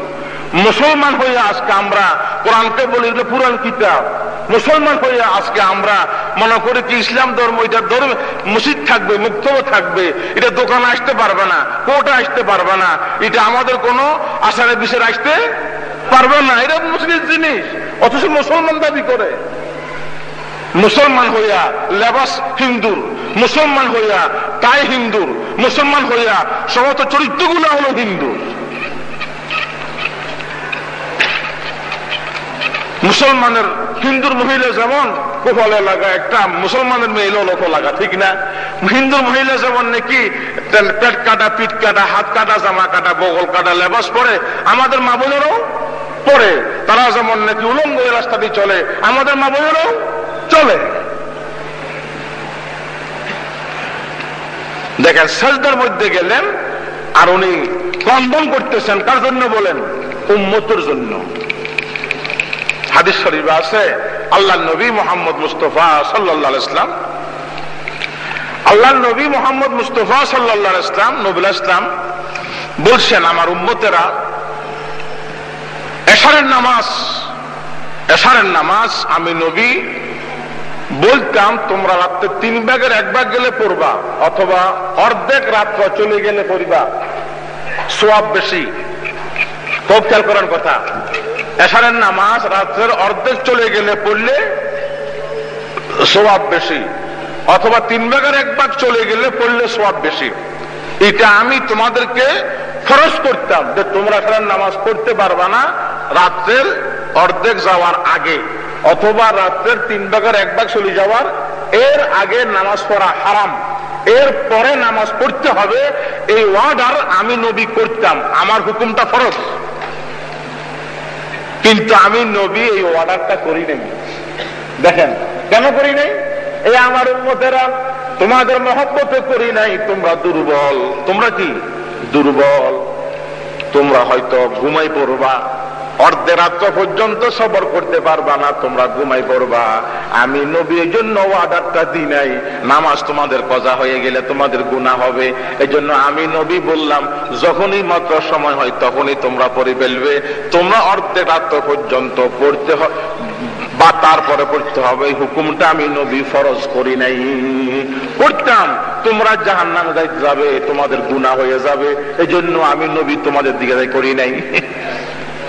মুসলমান হয়ে আজকে আমরা কোরআনকে বলি এটা পুরান কিতাব। মুসলমান হয়ে আজকে আমরা মনে করি কি, ইসলাম ধর্ম, এটা ধর্ম, মসজিদ থাকবে মুক্ত থাকবে, এটা দোকানে আসতে পারবে না, কোর্টে আসতে পারবে না, এটা আমাদের কোনো আসারে বিষয় আসতে পারবে না। এটা মুসলিম জিনিস, অথচ মুসলমান দাবি করে। মুসলমান হইয়া লেবাস হিন্দুর, মুসলমান হইয়া তাই হিন্দুর, মুসলমান হইয়া সমস্ত চরিত্রগুলো হলো হিন্দু মুসলমানের হিন্দুর মহিলা যেমন কোফলে লাগা একটা, মুসলমানের মেয়ে লোক লাগা, ঠিক না? হিন্দুর মহিলা যেমন নাকি পেট কাটা, পিঠ কাটা, হাত কাটা, জামা কাটা, বগল কাটা, লেবাস পরে, আমাদের মা বোনেরও পরে। তারা যেমন নাকি উলঙ্গ রাস্তা দিয়ে চলে, আমাদের মা বোনেরও চলে। দেখেন, সাজদার মধ্যে গেলেন আর উনি কন্দন করতেছেন, কার জন্য বলেন? উম্মতর জন্য। হাদিস শরীফ আছে, আল্লাহ নবী মোহাম্মদ মুস্তফা সাল্লাহ ইসলাম আল্লাহ নবী মোহাম্মদ মুস্তফা সাল্লাহ ইসলাম নবুল ইসলাম বলছেন, আমার উম্মতেরা এশারের নামাজ এশারের নামাজ আমি নবী বলতাম, তোমরা রাত্রে তিন ভাগের এক ভাগ গেলে পড়বা, অথবা অর্ধেক রাত্র চলে গেলে পড়বা। সোয়াব বেশি। খুব খেয়াল করার কথা। এশারের নামাজ রাত্রের অর্ধেক চলে গেলে পড়লে সোয়াব বেশি, অথবা তিন ভাগের এক ভাগ চলে গেলে পড়লে সোয়াব বেশি। এটা আমি তোমাদেরকে ফরজ করতাম যে তোমরা এশারের নামাজ পড়তে পারবা না রাত্রের অর্ধেক যাওয়ার আগে, অথবা রাত্রের তিন ভাগের এক ভাগ চলে যাওয়ার এর আগে নামাজ পড়া হারাম। এর পরে নামাজ পড়তে হবে, এই ওয়ার্ডার আমি নবী করতাম। আমার হুকুমটা ফরজ। কিন্তু আমি নবী এই অর্ডারটা করি নাই। দেখেন, কেন করি নাই? এই আমার উন্মতেরা তোমাদের মহব্বতে করি নাই, তোমরা দুর্বল। তোমরা কি? দুর্বল। তোমরা হয়তো ঘুমাই পড়বা। অর্ধে রাত্র পর্যন্ত সবর করতে পারবা না, তোমরা ঘুমাই পড়বা। আমি নবীর জন্য অর্ডারটা দিই নাই। নামাজ তোমাদের কজা হয়ে গেলে তোমাদের গুণা হবে। এই জন্য আমি নবী বললাম, যখনই মাত্র সময় হয় তখনই তোমরা পড়ে ফেলবে। তোমরা অর্ধে রাত্র পর্যন্ত পড়তে বা তারপরে পড়তে হবে। হুকুমটা আমি নবী ফরজ করি নাই। পড়তাম, তোমরা জাহান নামে যাবে, তোমাদের গুণা হয়ে যাবে। এই জন্য আমি নবী তোমাদের দিকে করি নাই।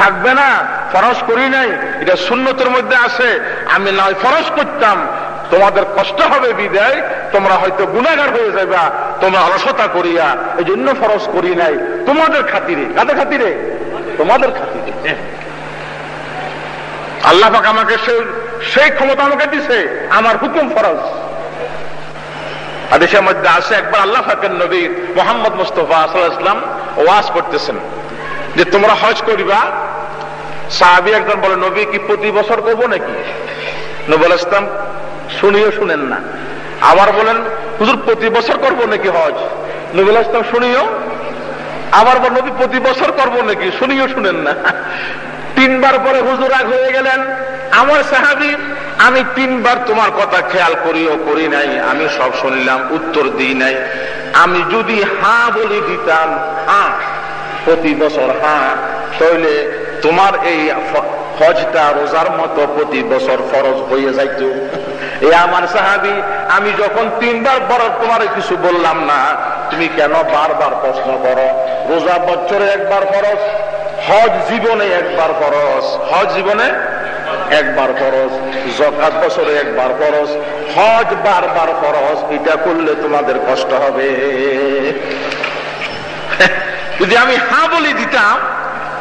থাকবে না, ফরজ করি নাই। এটা শূন্যতের মধ্যে আছে। আমি নয় ফরজ করতাম। তোমাদের কষ্ট হবে বিদায়, তোমরা হয়তো গুণাগার হয়ে যাবা তোমরা অলসতা করিয়া। এই জন্য ফরজ করি নাই। তোমাদের খাতিরে, কাদের খাতিরে? তোমাদের খাতিরে। আল্লাহ পাক আমাকে সেই ক্ষমতা আমাকে দিছে। আমার হুকুম ফরজ। আদেশের মধ্যে আছে, একবার আল্লাহ ফাকের নবী মোহাম্মদ মুস্তফা ইসলাম ওয়াজ করতেছেন যে তোমরা হজ করিবা সাহাবি একজন বলে, নবী কি প্রতি বছর করব নাকি? নবুল ইসলাম শুনিও শুনেন না। আবার বলেন, হুজুর, প্রতি বছর করব নাকি হজ? নবুল ইসলাম শুনিও, আবার বল নবী, প্রতি বছর করব নাকি? শুনিও শুনেন না। তিনবার পরে হুজুর আগ হয়ে গেলেন? আমার সাহাবি, আমি তিনবার তোমার কথা খেয়াল করিও করি নাই। আমি সব শুনলাম, উত্তর দিই নাই। আমি যদি হা বলে দিতাম, হা, প্রতি বছর হা তাহলে তোমার এই হজটা, রোজার মতো প্রতি বছর ফরজ হয়ে যাইতো। এই আমার সাহাবি, আমি যখন তিনবার বড় তোমার কিছু বললাম না, তুমি কেন বারবার প্রশ্ন করো? রোজা বছরে একবার ফরজ, হজ জীবনে একবার ফরজ, হজ জীবনে একবার ফরজ জকাত বছরে একবার ফরজ, হজ বারবার ফরজ, এটা করলে তোমাদের কষ্ট হবে। যদি আমি হা বলে দিতাম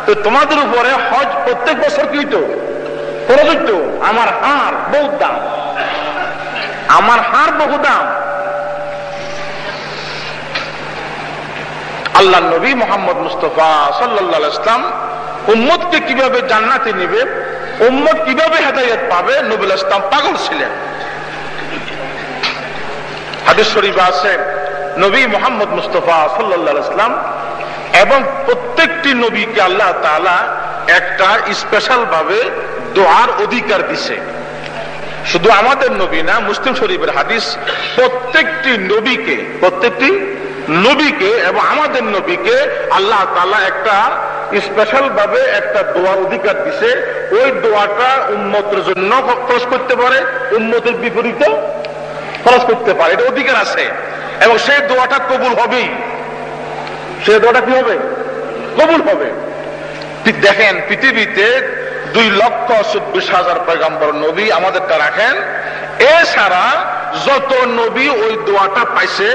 তো তোমাদের উপরে হজ প্রত্যেক বছর কি হইতো? খরচ আমার হার বহুত দাম। আমার হার বহু দাম। আল্লাহ নবী মোহাম্মদ মুস্তফা সাল্লাহ ইসলাম উম্মতকে কীভাবে জান্নাতে নিবে, উম্মত কীভাবে হেদায়ত পাবে, নবুল ইসলাম পাগল ছিলেন। হাদিস শরীফ আছে, নবী মোহাম্মদ মুস্তফা সাল্লাহ ইসলাম এবং প্রত্যেকটি নবীকে আল্লাহ তাআলা একটা স্পেশাল ভাবে দোয়ার অধিকার দিছে। শুধু আমাদের নবী না, মুসলিম শরীফের হাদিস, প্রত্যেকটি নবীকে প্রত্যেকটি নবীকে এবং আমাদের নবীকে আল্লাহ তালা একটা স্পেশাল ভাবে একটা দোয়ার অধিকার দিছে। ওই দোয়াটা উন্মতের জন্য খরচ করতে পারে উন্মতের বিপরীতে খরচ করতে পারে। এটা অধিকার আছে। এবং সেই দোয়াটা কবুল হবেই। সে দোয়াটা কি হবে? কবুল হবে। দেখেন, পৃথিবীতে দুই লক্ষ চব্বিশ হাজার পয়গাম্বর নবী আমাদেরটা রাখেন। এছাড়া যত নবী ওই দোয়াটা পাইছে,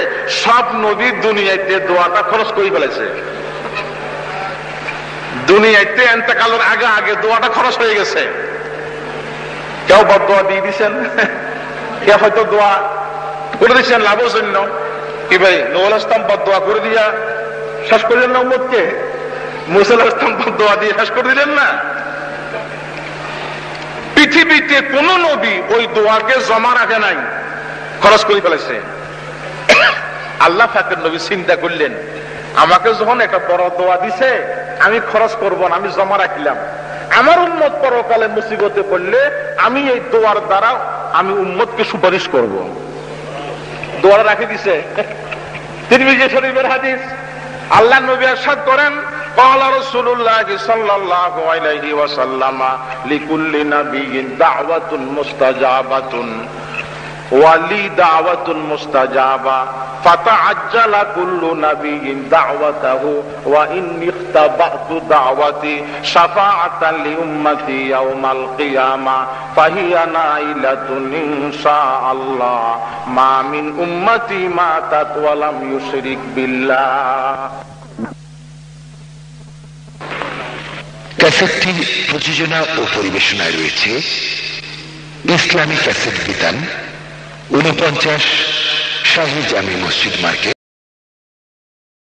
সব নবী দুনিয়াতে দোয়াটা খরচ করে ফেলেছে। দুনিয়াতে এন্তকালের আগে আগে দোয়াটা খরচ হয়ে গেছে। কেউ বদ দোয়া দিয়ে দিছেন? কেউ হয়তো দোয়া করে দিচ্ছেন লাভের জন্য। কি ভাই নৌল ইসলাম বদ দোয়া করে দিয়া শেষ করলেন না উম্মতকে মুসাল ইসলাম দোয়া দিয়ে শেষ করে দিলেন না। পৃথিবীতে কোন নবী ওই দোয়াকে জমা রাখে নাই, খরচ করে ফেলেছে। আল্লাহ ফাকের নবী চিন্তা করলেন, আমাকে যখন একটা বড় দোয়া দিছে, আমি খরচ করব না, আমি জমা রাখিলাম। আমার উন্মত পরকালে মুসিবতে পড়লে আমি এই দোয়ার দ্বারা আমি উম্মতকে সুপারিশ করব। দোয়ারা রাখে দিছে। তিরমিজি শরীফের হাদিস। আল্লাহ নবী আরশাদ করেন قال رسول الله صلى الله عليه وسلم لكل نبي دعوة مستجابة ওয়ালি দাওয়াতুল মুস্তাজাবা, ফাতা আজ্জালা কুল্লু নাবিয়িন দাওয়াতাহু, ওয়া ইন ইখতাবাতু দাওয়াতি শাফাআতান লি উম্মতি ইয়াউমাল কিয়ামা, ফাহিয়া নাইলাতুন ইনশাআল্লাহ। মা মিন উম্মতি মা ওয়া লাম ইউশরিক বিল্লাহ। ক্যাসেটটি প্রযোজনা ও পরিবেশনায় রয়েছে। ইসলামী ক্যাসেট বিতান উনপঞ্চাশ শাহী জামি মসজিদ মার্কেট